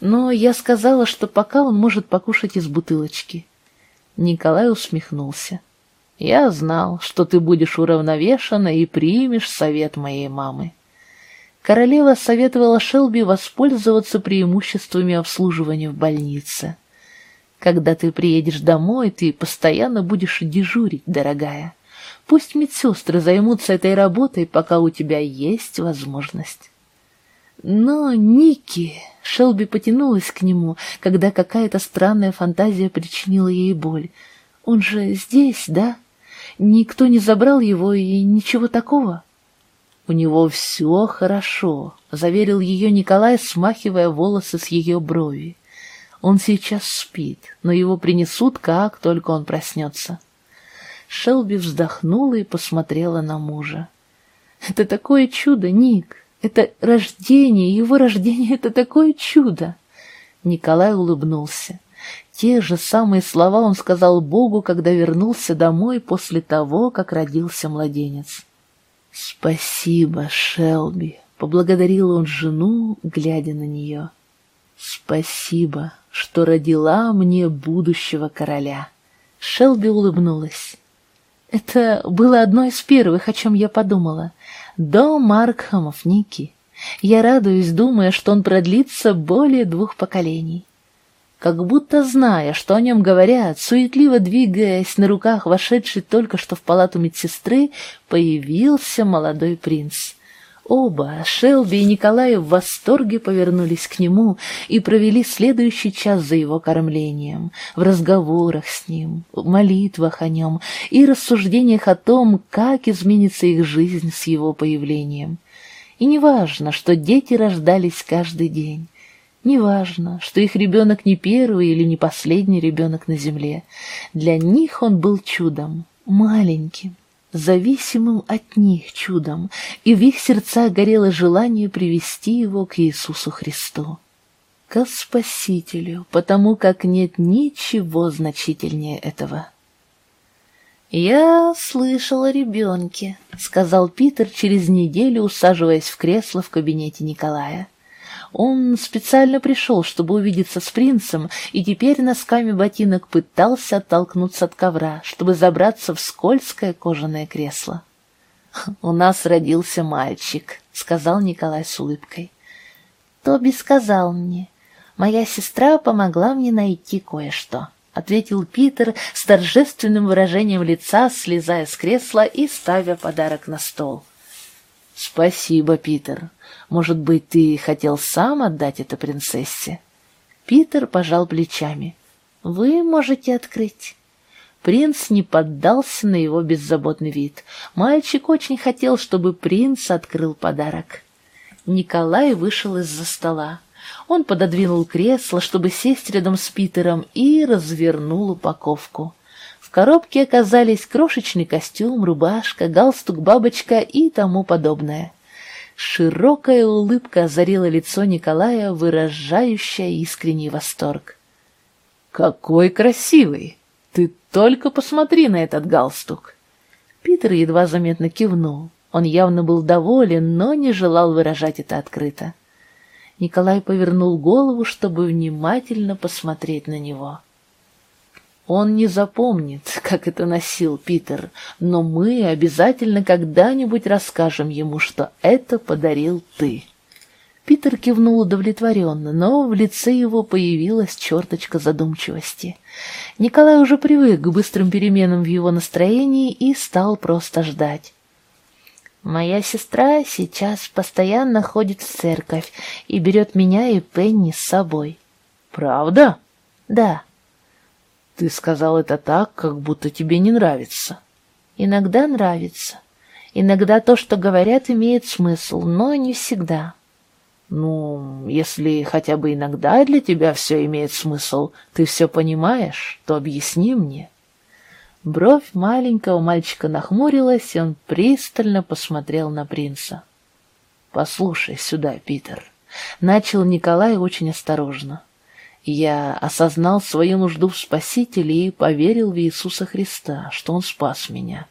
но я сказала, что пока он может покушать из бутылочки». Николай усмехнулся. «Я знал, что ты будешь уравновешена и примешь совет моей мамы». Королева советовала Шелби воспользоваться преимуществами обслуживания в больнице. Когда ты приедешь домой, ты постоянно будешь дежурить, дорогая. Пусть медсестры займутся этой работой, пока у тебя есть возможность. Но Ники... Шелби потянулась к нему, когда какая-то странная фантазия причинила ей боль. Он же здесь, да? Никто не забрал его и ничего такого? У него все хорошо, — заверил ее Николай, смахивая волосы с ее брови. Он сейчас спит, но его принесут, как только он проснется. Шелби вздохнула и посмотрела на мужа. «Это такое чудо, Ник! Это рождение, его рождение — это такое чудо!» Николай улыбнулся. Те же самые слова он сказал Богу, когда вернулся домой после того, как родился младенец. «Спасибо, Шелби!» — поблагодарил он жену, глядя на нее. «Спасибо!» что родила мне будущего короля. Шелби улыбнулась. Это было одно из первых, о чем я подумала. До Маркхамов, Ники. Я радуюсь, думая, что он продлится более двух поколений. Как будто зная, что о нем говорят, суетливо двигаясь на руках вошедшей только что в палату медсестры, появился молодой принц. Оба, Шелби и Николай, в восторге повернулись к нему и провели следующий час за его кормлением, в разговорах с ним, в молитвах о нем и рассуждениях о том, как изменится их жизнь с его появлением. И неважно, что дети рождались каждый день. Неважно, что их ребенок не первый или не последний ребенок на земле. Для них он был чудом, маленьким, зависимым от них чудом, и в их сердцах горело желание привести его к Иисусу Христу, к Спасителю, потому как нет ничего значительнее этого. «Я слышал о ребенке», — сказал Питер через неделю, усаживаясь в кресло в кабинете Николая. Он специально пришел, чтобы увидеться с принцем, и теперь носками ботинок пытался оттолкнуться от ковра, чтобы забраться в скользкое кожаное кресло. «У нас родился мальчик», — сказал Николай с улыбкой. «Тоби сказал мне. Моя сестра помогла мне найти кое-что», — ответил Питер с торжественным выражением лица, слезая с кресла и ставя подарок на стол. «Спасибо, Питер. Может быть, ты хотел сам отдать это принцессе?» Питер пожал плечами. «Вы можете открыть». Принц не поддался на его беззаботный вид. Мальчик очень хотел, чтобы принц открыл подарок. Николай вышел из-за стола. Он пододвинул кресло, чтобы сесть рядом с Питером, и развернул упаковку коробке оказались крошечный костюм, рубашка, галстук-бабочка и тому подобное. Широкая улыбка озарила лицо Николая, выражающая искренний восторг. «Какой красивый! Ты только посмотри на этот галстук!» Питер едва заметно кивнул. Он явно был доволен, но не желал выражать это открыто. Николай повернул голову, чтобы внимательно посмотреть на него. Он не запомнит, как это носил Питер, но мы обязательно когда-нибудь расскажем ему, что это подарил ты. Питер кивнул удовлетворенно, но в лице его появилась черточка задумчивости. Николай уже привык к быстрым переменам в его настроении и стал просто ждать. «Моя сестра сейчас постоянно ходит в церковь и берет меня и Пенни с собой». «Правда?» «Да». Ты сказал это так, как будто тебе не нравится. Иногда нравится. Иногда то, что говорят, имеет смысл, но не всегда. Ну, если хотя бы иногда для тебя все имеет смысл, ты все понимаешь, то объясни мне. Бровь маленького мальчика нахмурилась, и он пристально посмотрел на принца. «Послушай сюда, Питер», — начал Николай очень осторожно. Я осознал свою нужду в Спасителе и поверил в Иисуса Христа, что Он спас меня.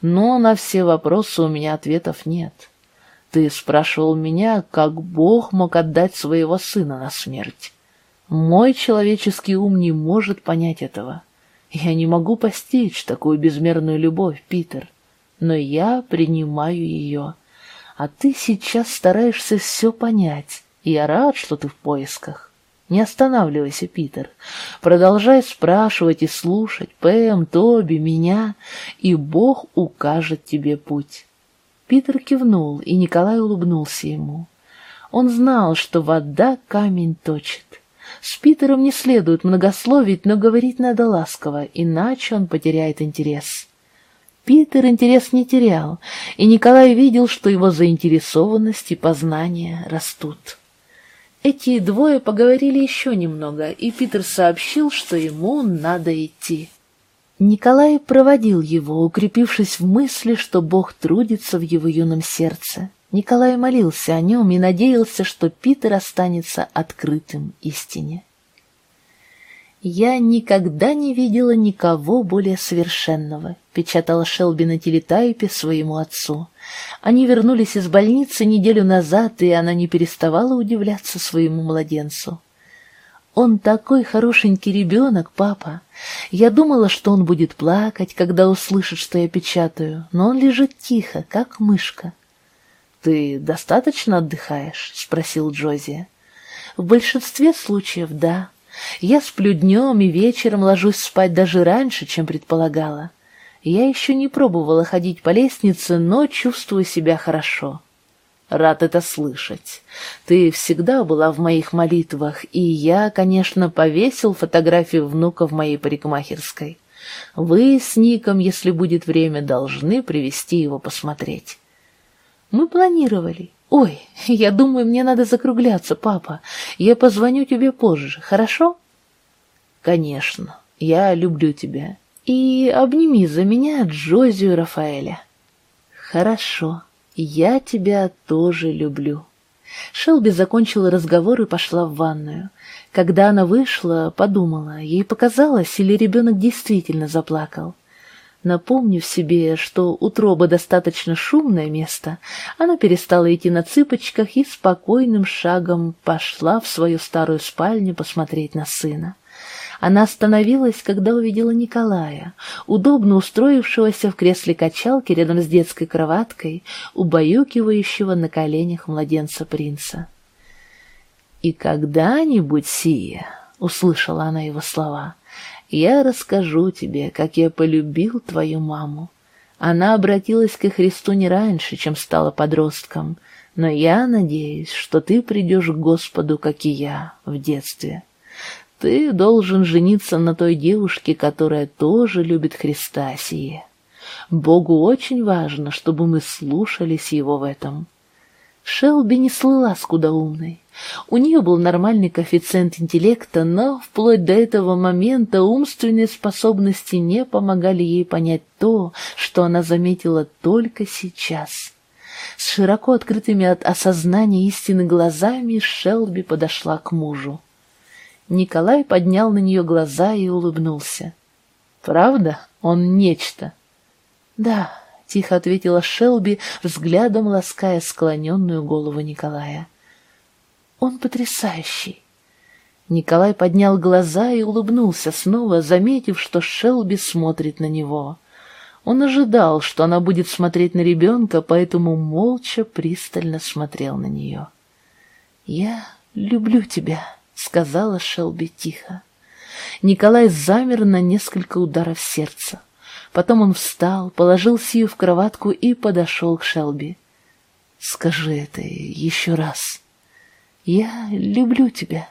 Но на все вопросы у меня ответов нет. Ты спрашивал меня, как Бог мог отдать своего сына на смерть. Мой человеческий ум не может понять этого. Я не могу постичь такую безмерную любовь, Питер, но я принимаю ее. А ты сейчас стараешься все понять, и я рад, что ты в поисках. Не останавливайся, Питер. Продолжай спрашивать и слушать Пэм, Тоби, меня, и Бог укажет тебе путь. Питер кивнул, и Николай улыбнулся ему. Он знал, что вода камень точит. С Питером не следует многословить, но говорить надо ласково, иначе он потеряет интерес. Питер интерес не терял, и Николай видел, что его заинтересованность и познания растут. Эти двое поговорили еще немного, и Питер сообщил, что ему надо идти. Николай проводил его, укрепившись в мысли, что Бог трудится в его юном сердце. Николай молился о нем и надеялся, что Питер останется открытым истине. «Я никогда не видела никого более совершенного», — печатала Шелби на телетайпе своему отцу. Они вернулись из больницы неделю назад, и она не переставала удивляться своему младенцу. Он такой хорошенький ребенок, папа. Я думала, что он будет плакать, когда услышит, что я печатаю, но он лежит тихо, как мышка. «Ты достаточно отдыхаешь?» — спросил Джози. «В большинстве случаев, да. Я сплю днем и вечером ложусь спать даже раньше, чем предполагала. Я еще не пробовала ходить по лестнице, но чувствую себя хорошо». Рад это слышать. Ты всегда была в моих молитвах, и я, конечно, повесил фотографию внука в моей парикмахерской. Вы с Ником, если будет время, должны привести его посмотреть. Мы планировали. Ой, я думаю, мне надо закругляться, папа. Я позвоню тебе позже, хорошо? Конечно, я люблю тебя. И обними за меня Джозию Рафаэля. Хорошо. «Я тебя тоже люблю». Шелби закончила разговор и пошла в ванную. Когда она вышла, подумала, ей показалось, или ребенок действительно заплакал. Напомнив себе, что утроба достаточно шумное место, она перестала идти на цыпочках и спокойным шагом пошла в свою старую спальню посмотреть на сына. Она остановилась, когда увидела Николая, удобно устроившегося в кресле качалки рядом с детской кроваткой, убаюкивающего на коленях младенца принца. «И когда-нибудь, Сия», — услышала она его слова, — «я расскажу тебе, как я полюбил твою маму. Она обратилась ко Христу не раньше, чем стала подростком, но я надеюсь, что ты придешь к Господу, как и я, в детстве». Ты должен жениться на той девушке, которая тоже любит Христа сие. Богу очень важно, чтобы мы слушались его в этом. Шелби не слыла скудоумной. У нее был нормальный коэффициент интеллекта, но вплоть до этого момента умственные способности не помогали ей понять то, что она заметила только сейчас. С широко открытыми от осознания истины глазами Шелби подошла к мужу. Николай поднял на нее глаза и улыбнулся. «Правда? Он нечто?» «Да», — тихо ответила Шелби, взглядом лаская склоненную голову Николая. «Он потрясающий». Николай поднял глаза и улыбнулся, снова заметив, что Шелби смотрит на него. Он ожидал, что она будет смотреть на ребенка, поэтому молча пристально смотрел на нее. «Я люблю тебя», сказала Шелби тихо. Николай замер на несколько ударов сердца. Потом он встал, положил Сию в кроватку и подошел к Шелби. «Скажи это еще раз. Я люблю тебя».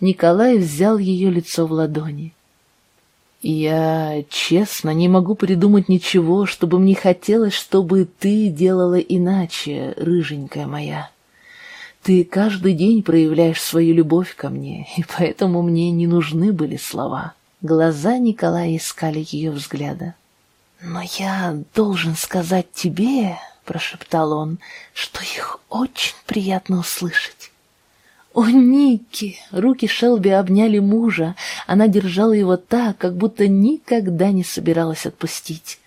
Николай взял ее лицо в ладони. «Я, честно, не могу придумать ничего, чтобы мне хотелось, чтобы ты делала иначе, рыженькая моя». Ты каждый день проявляешь свою любовь ко мне, и поэтому мне не нужны были слова. Глаза Николая искали ее взгляда. «Но я должен сказать тебе, — прошептал он, — что их очень приятно услышать». «О, Ники!» Руки Шелби обняли мужа. Она держала его так, как будто никогда не собиралась отпустить.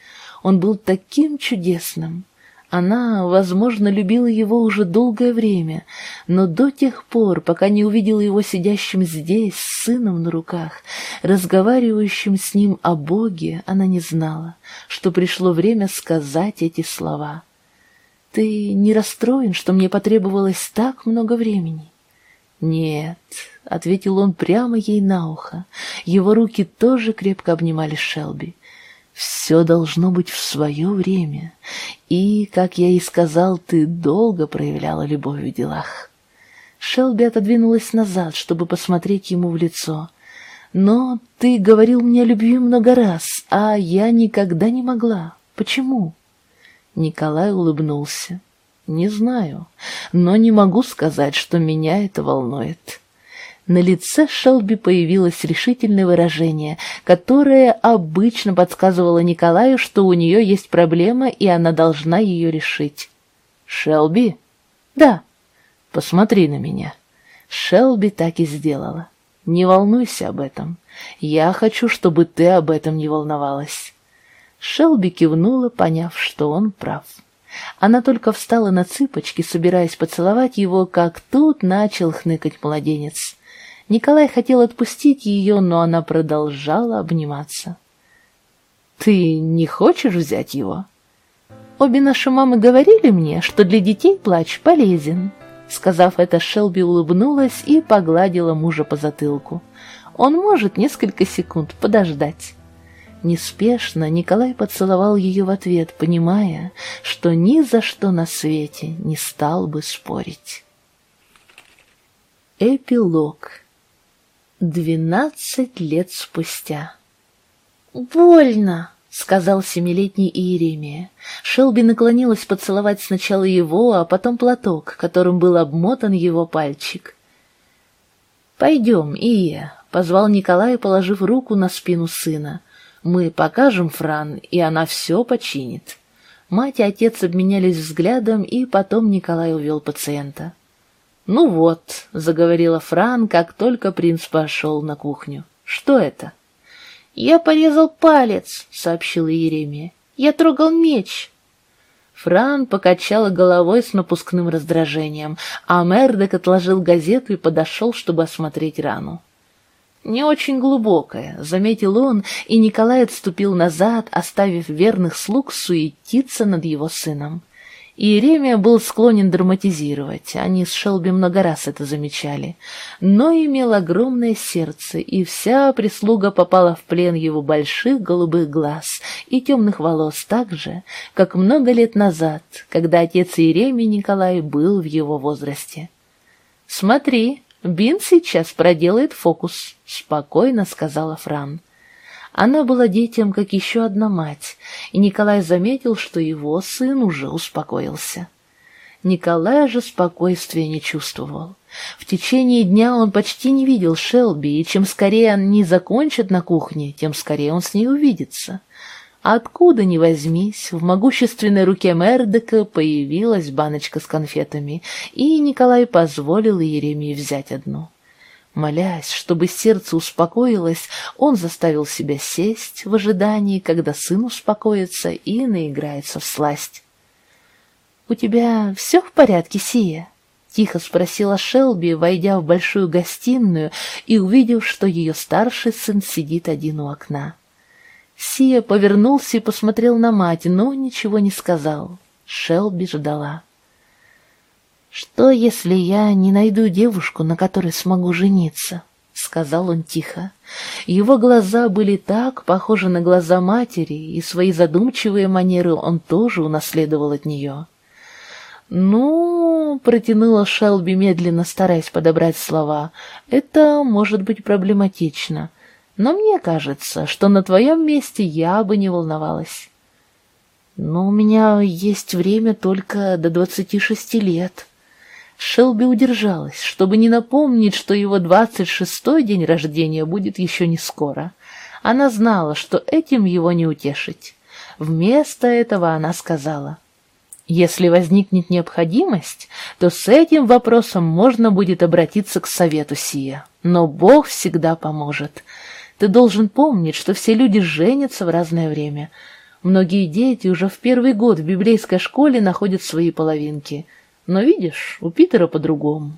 Он был таким чудесным. Она, возможно, любила его уже долгое время, но до тех пор, пока не увидела его сидящим здесь, с сыном на руках, разговаривающим с ним о Боге, она не знала, что пришло время сказать эти слова. «Ты не расстроен, что мне потребовалось так много времени?» «Нет», — ответил он прямо ей на ухо. Его руки тоже крепко обнимали Шелби. Все должно быть в свое время. И, как я и сказал, ты долго проявляла любовь в делах. Шелби отодвинулась назад, чтобы посмотреть ему в лицо. Но ты говорил мне о любви много раз, а я никогда не могла. Почему? Николай улыбнулся. Не знаю, но не могу сказать, что меня это волнует. На лице Шелби появилось решительное выражение, которое обычно подсказывало Николаю, что у нее есть проблема, и она должна ее решить. «Шелби?» «Да». «Посмотри на меня». Шелби так и сделала. «Не волнуйся об этом. Я хочу, чтобы ты об этом не волновалась». Шелби кивнула, поняв, что он прав. Она только встала на цыпочки, собираясь поцеловать его, как тут начал хныкать младенец. Николай хотел отпустить ее, но она продолжала обниматься. «Ты не хочешь взять его?» «Обе наши мамы говорили мне, что для детей плач полезен». Сказав это, Шелби улыбнулась и погладила мужа по затылку. «Он может несколько секунд подождать». Неспешно Николай поцеловал ее в ответ, понимая, что ни за что на свете не стал бы спорить. Эпилог Двенадцать лет спустя. «Больно!» — сказал семилетний Иеремия. Шелби наклонилась поцеловать сначала его, а потом платок, которым был обмотан его пальчик. «Пойдем, Ия», — позвал Николай, положив руку на спину сына. «Мы покажем Фран, и она все починит». Мать и отец обменялись взглядом, и потом Николай увел пациента. «Ну вот», — заговорила Фран, как только принц пошел на кухню. «Что это?» «Я порезал палец», — сообщила Еремия. «Я трогал меч». Фран покачала головой с напускным раздражением, а Мердек отложил газету и подошел, чтобы осмотреть рану. «Не очень глубокая», — заметил он, и Николай отступил назад, оставив верных слуг суетиться над его сыном. Иеремия был склонен драматизировать, они с Шелби много раз это замечали, но имел огромное сердце, и вся прислуга попала в плен его больших голубых глаз и темных волос так же, как много лет назад, когда отец Иеремии Николай был в его возрасте. «Смотри, Бин сейчас проделает фокус», — спокойно сказала Фран. Она была детям, как еще одна мать, и Николай заметил, что его сын уже успокоился. Николай же спокойствия не чувствовал. В течение дня он почти не видел Шелби, и чем скорее они закончат на кухне, тем скорее он с ней увидится. Откуда ни возьмись, в могущественной руке Мердека появилась баночка с конфетами, и Николай позволил Еремии взять одну. Молясь, чтобы сердце успокоилось, он заставил себя сесть в ожидании, когда сын успокоится и наиграется в сласть. «У тебя все в порядке, Сия?» — тихо спросила Шелби, войдя в большую гостиную и увидев, что ее старший сын сидит один у окна. Сия повернулся и посмотрел на мать, но ничего не сказал. Шелби ждала. «Что, если я не найду девушку, на которой смогу жениться?» — сказал он тихо. Его глаза были так похожи на глаза матери, и свои задумчивые манеры он тоже унаследовал от нее. «Ну...» — протянула Шелби медленно, стараясь подобрать слова. «Это может быть проблематично, но мне кажется, что на твоем месте я бы не волновалась». «Но у меня есть время только до двадцати шести лет», Шелби удержалась, чтобы не напомнить, что его двадцать шестой день рождения будет еще не скоро. Она знала, что этим его не утешить. Вместо этого она сказала, «Если возникнет необходимость, то с этим вопросом можно будет обратиться к совету Сия, но Бог всегда поможет. Ты должен помнить, что все люди женятся в разное время. Многие дети уже в первый год в библейской школе находят свои половинки — но видишь, у Питера по-другому.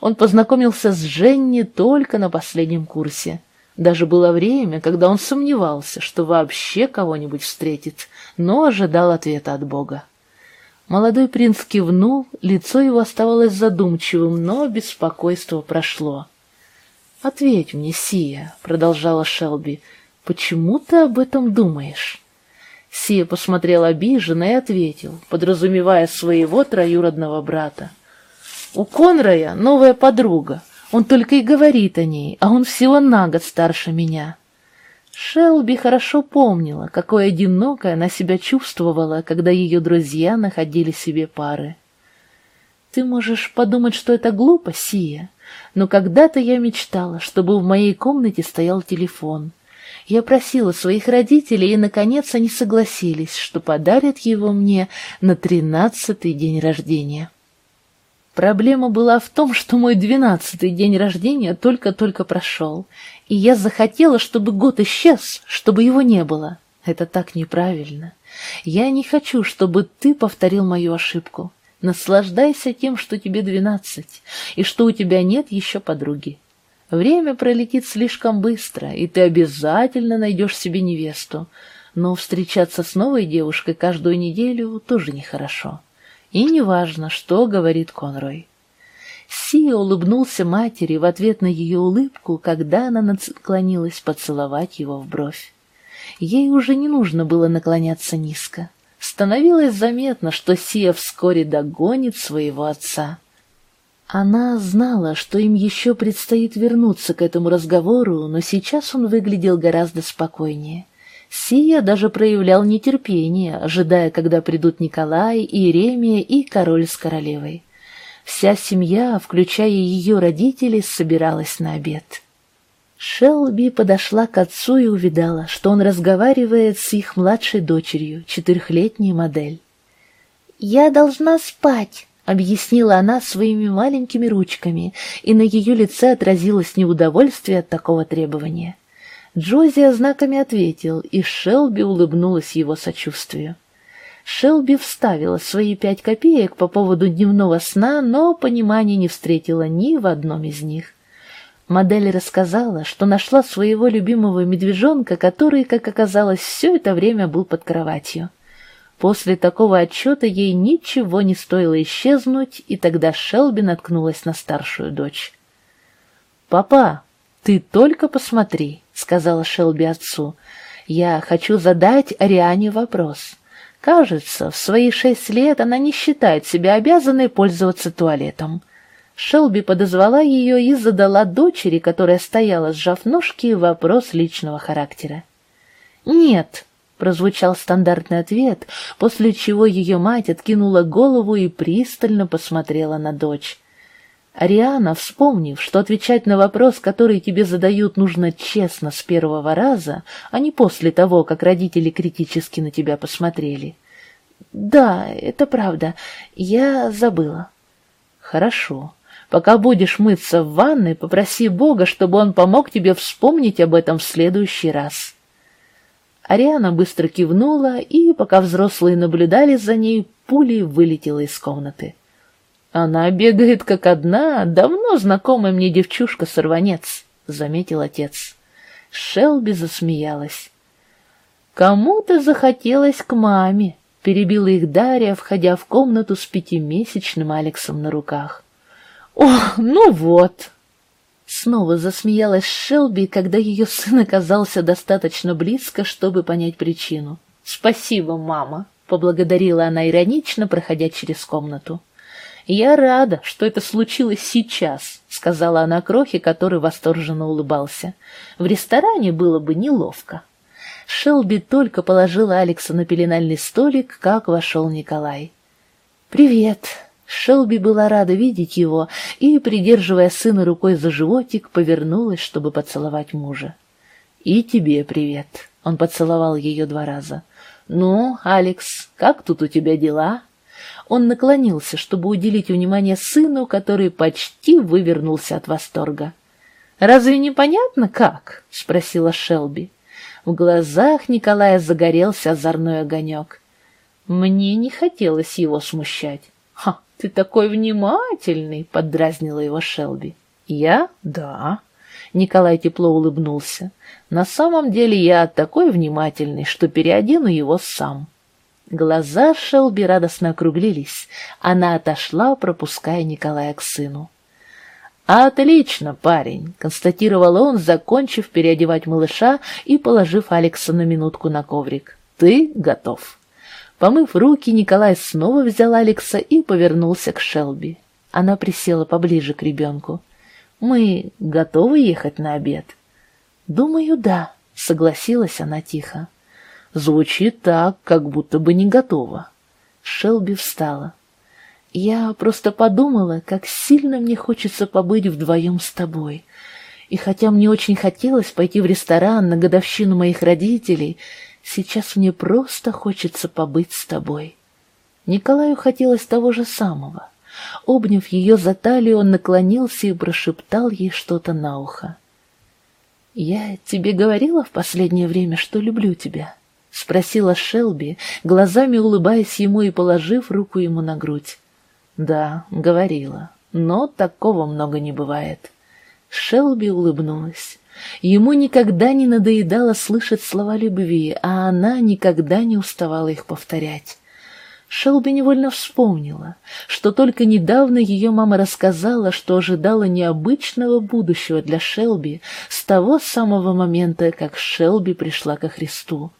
Он познакомился с Женни только на последнем курсе. Даже было время, когда он сомневался, что вообще кого-нибудь встретит, но ожидал ответа от Бога. Молодой принц кивнул, лицо его оставалось задумчивым, но беспокойство прошло. «Ответь мне, Сия», — продолжала Шелби, — «почему ты об этом думаешь?» Сия посмотрел обиженно и ответил, подразумевая своего троюродного брата. «У Конрая новая подруга. Он только и говорит о ней, а он всего на год старше меня». Шелби хорошо помнила, какой одинокой она себя чувствовала, когда ее друзья находили себе пары. «Ты можешь подумать, что это глупо, Сия, но когда-то я мечтала, чтобы в моей комнате стоял телефон». Я просила своих родителей, и, наконец, они согласились, что подарят его мне на тринадцатый день рождения. Проблема была в том, что мой двенадцатый день рождения только-только прошел, и я захотела, чтобы год исчез, чтобы его не было. Это так неправильно. Я не хочу, чтобы ты повторил мою ошибку. Наслаждайся тем, что тебе двенадцать, и что у тебя нет еще подруги. Время пролетит слишком быстро, и ты обязательно найдешь себе невесту. Но встречаться с новой девушкой каждую неделю тоже нехорошо. И неважно, что говорит Конрой. Сия улыбнулся матери в ответ на ее улыбку, когда она наклонилась поцеловать его в бровь. Ей уже не нужно было наклоняться низко. Становилось заметно, что Сия вскоре догонит своего отца. Она знала, что им еще предстоит вернуться к этому разговору, но сейчас он выглядел гораздо спокойнее. Сия даже проявлял нетерпение, ожидая, когда придут Николай, Иеремия и король с королевой. Вся семья, включая ее родителей, собиралась на обед. Шелби подошла к отцу и увидала, что он разговаривает с их младшей дочерью, четырехлетней модель. «Я должна спать», — объяснила она своими маленькими ручками, и на ее лице отразилось неудовольствие от такого требования. Джозия знаками ответил, и Шелби улыбнулась его сочувствию. Шелби вставила свои пять копеек по поводу дневного сна, но понимания не встретила ни в одном из них. Модель рассказала, что нашла своего любимого медвежонка, который, как оказалось, все это время был под кроватью. После такого отчета ей ничего не стоило исчезнуть, и тогда Шелби наткнулась на старшую дочь. «Папа, ты только посмотри», — сказала Шелби отцу. «Я хочу задать Ариане вопрос». Кажется, в свои шесть лет она не считает себя обязанной пользоваться туалетом. Шелби подозвала ее и задала дочери, которая стояла, сжав ножки, вопрос личного характера. «Нет», — прозвучал стандартный ответ, после чего ее мать откинула голову и пристально посмотрела на дочь. Ариана, вспомнив, что отвечать на вопрос, который тебе задают, нужно честно с первого раза, а не после того, как родители критически на тебя посмотрели. «Да, это правда. Я забыла». «Хорошо. Пока будешь мыться в ванной, попроси Бога, чтобы он помог тебе вспомнить об этом в следующий раз». Ариана быстро кивнула, и, пока взрослые наблюдали за ней, пулей вылетела из комнаты. «Она бегает как одна, давно знакомая мне девчушка-сорванец», — заметил отец. Шелби засмеялась. «Кому-то захотелось к маме», — перебила их Дарья, входя в комнату с пятимесячным Алексом на руках. «О, ну вот!» Снова засмеялась Шелби, когда ее сын оказался достаточно близко, чтобы понять причину. «Спасибо, мама», — поблагодарила она иронично, проходя через комнату. «Я рада, что это случилось сейчас», — сказала она Крохе, который восторженно улыбался. «В ресторане было бы неловко». Шелби только положила Алекса на пеленальный столик, как вошел Николай. «Привет!» Шелби была рада видеть его и, придерживая сына рукой за животик, повернулась, чтобы поцеловать мужа. «И тебе привет!» — он поцеловал ее два раза. «Ну, Алекс, как тут у тебя дела?» Он наклонился, чтобы уделить внимание сыну, который почти вывернулся от восторга. «Разве не понятно, как?» — спросила Шелби. В глазах Николая загорелся озорной огонек. Мне не хотелось его смущать. «Ха, ты такой внимательный!» — поддразнила его Шелби. «Я? Да». Николай тепло улыбнулся. «На самом деле я такой внимательный, что переодену его сам». Глаза Шелби радостно округлились. Она отошла, пропуская Николая к сыну. «Отлично, парень», — констатировал он, закончив переодевать малыша и положив Алекса на минутку на коврик. «Ты готов». Помыв руки, Николай снова взял Алекса и повернулся к Шелби. Она присела поближе к ребенку. «Мы готовы ехать на обед?» «Думаю, да», — согласилась она тихо. Звучит так, как будто бы не готова. Шелби встала. Я просто подумала, как сильно мне хочется побыть вдвоем с тобой. И хотя мне очень хотелось пойти в ресторан на годовщину моих родителей, сейчас мне просто хочется побыть с тобой. Николаю хотелось того же самого. Обняв ее за талию, он наклонился и прошептал ей что-то на ухо. «Я тебе говорила в последнее время, что люблю тебя?» — спросила Шелби, глазами улыбаясь ему и положив руку ему на грудь. «Да, говорила, но такого много не бывает». Шелби улыбнулась. Ему никогда не надоедало слышать слова любви, а она никогда не уставала их повторять. Шелби невольно вспомнила, что только недавно ее мама рассказала, что ожидала необычного будущего для Шелби с того самого момента, как Шелби пришла ко Христу.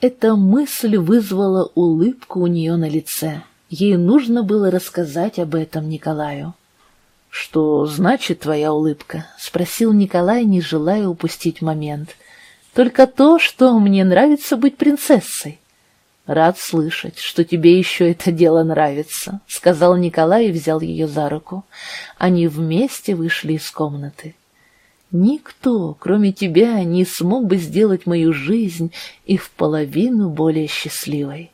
Эта мысль вызвала улыбку у нее на лице. Ей нужно было рассказать об этом Николаю. «Что значит твоя улыбка?» — спросил Николай, не желая упустить момент. «Только то, что мне нравится быть принцессой». «Рад слышать, что тебе еще это дело нравится», — сказал Николай и взял ее за руку. Они вместе вышли из комнаты. «Никто, кроме тебя, не смог бы сделать мою жизнь и в половину более счастливой».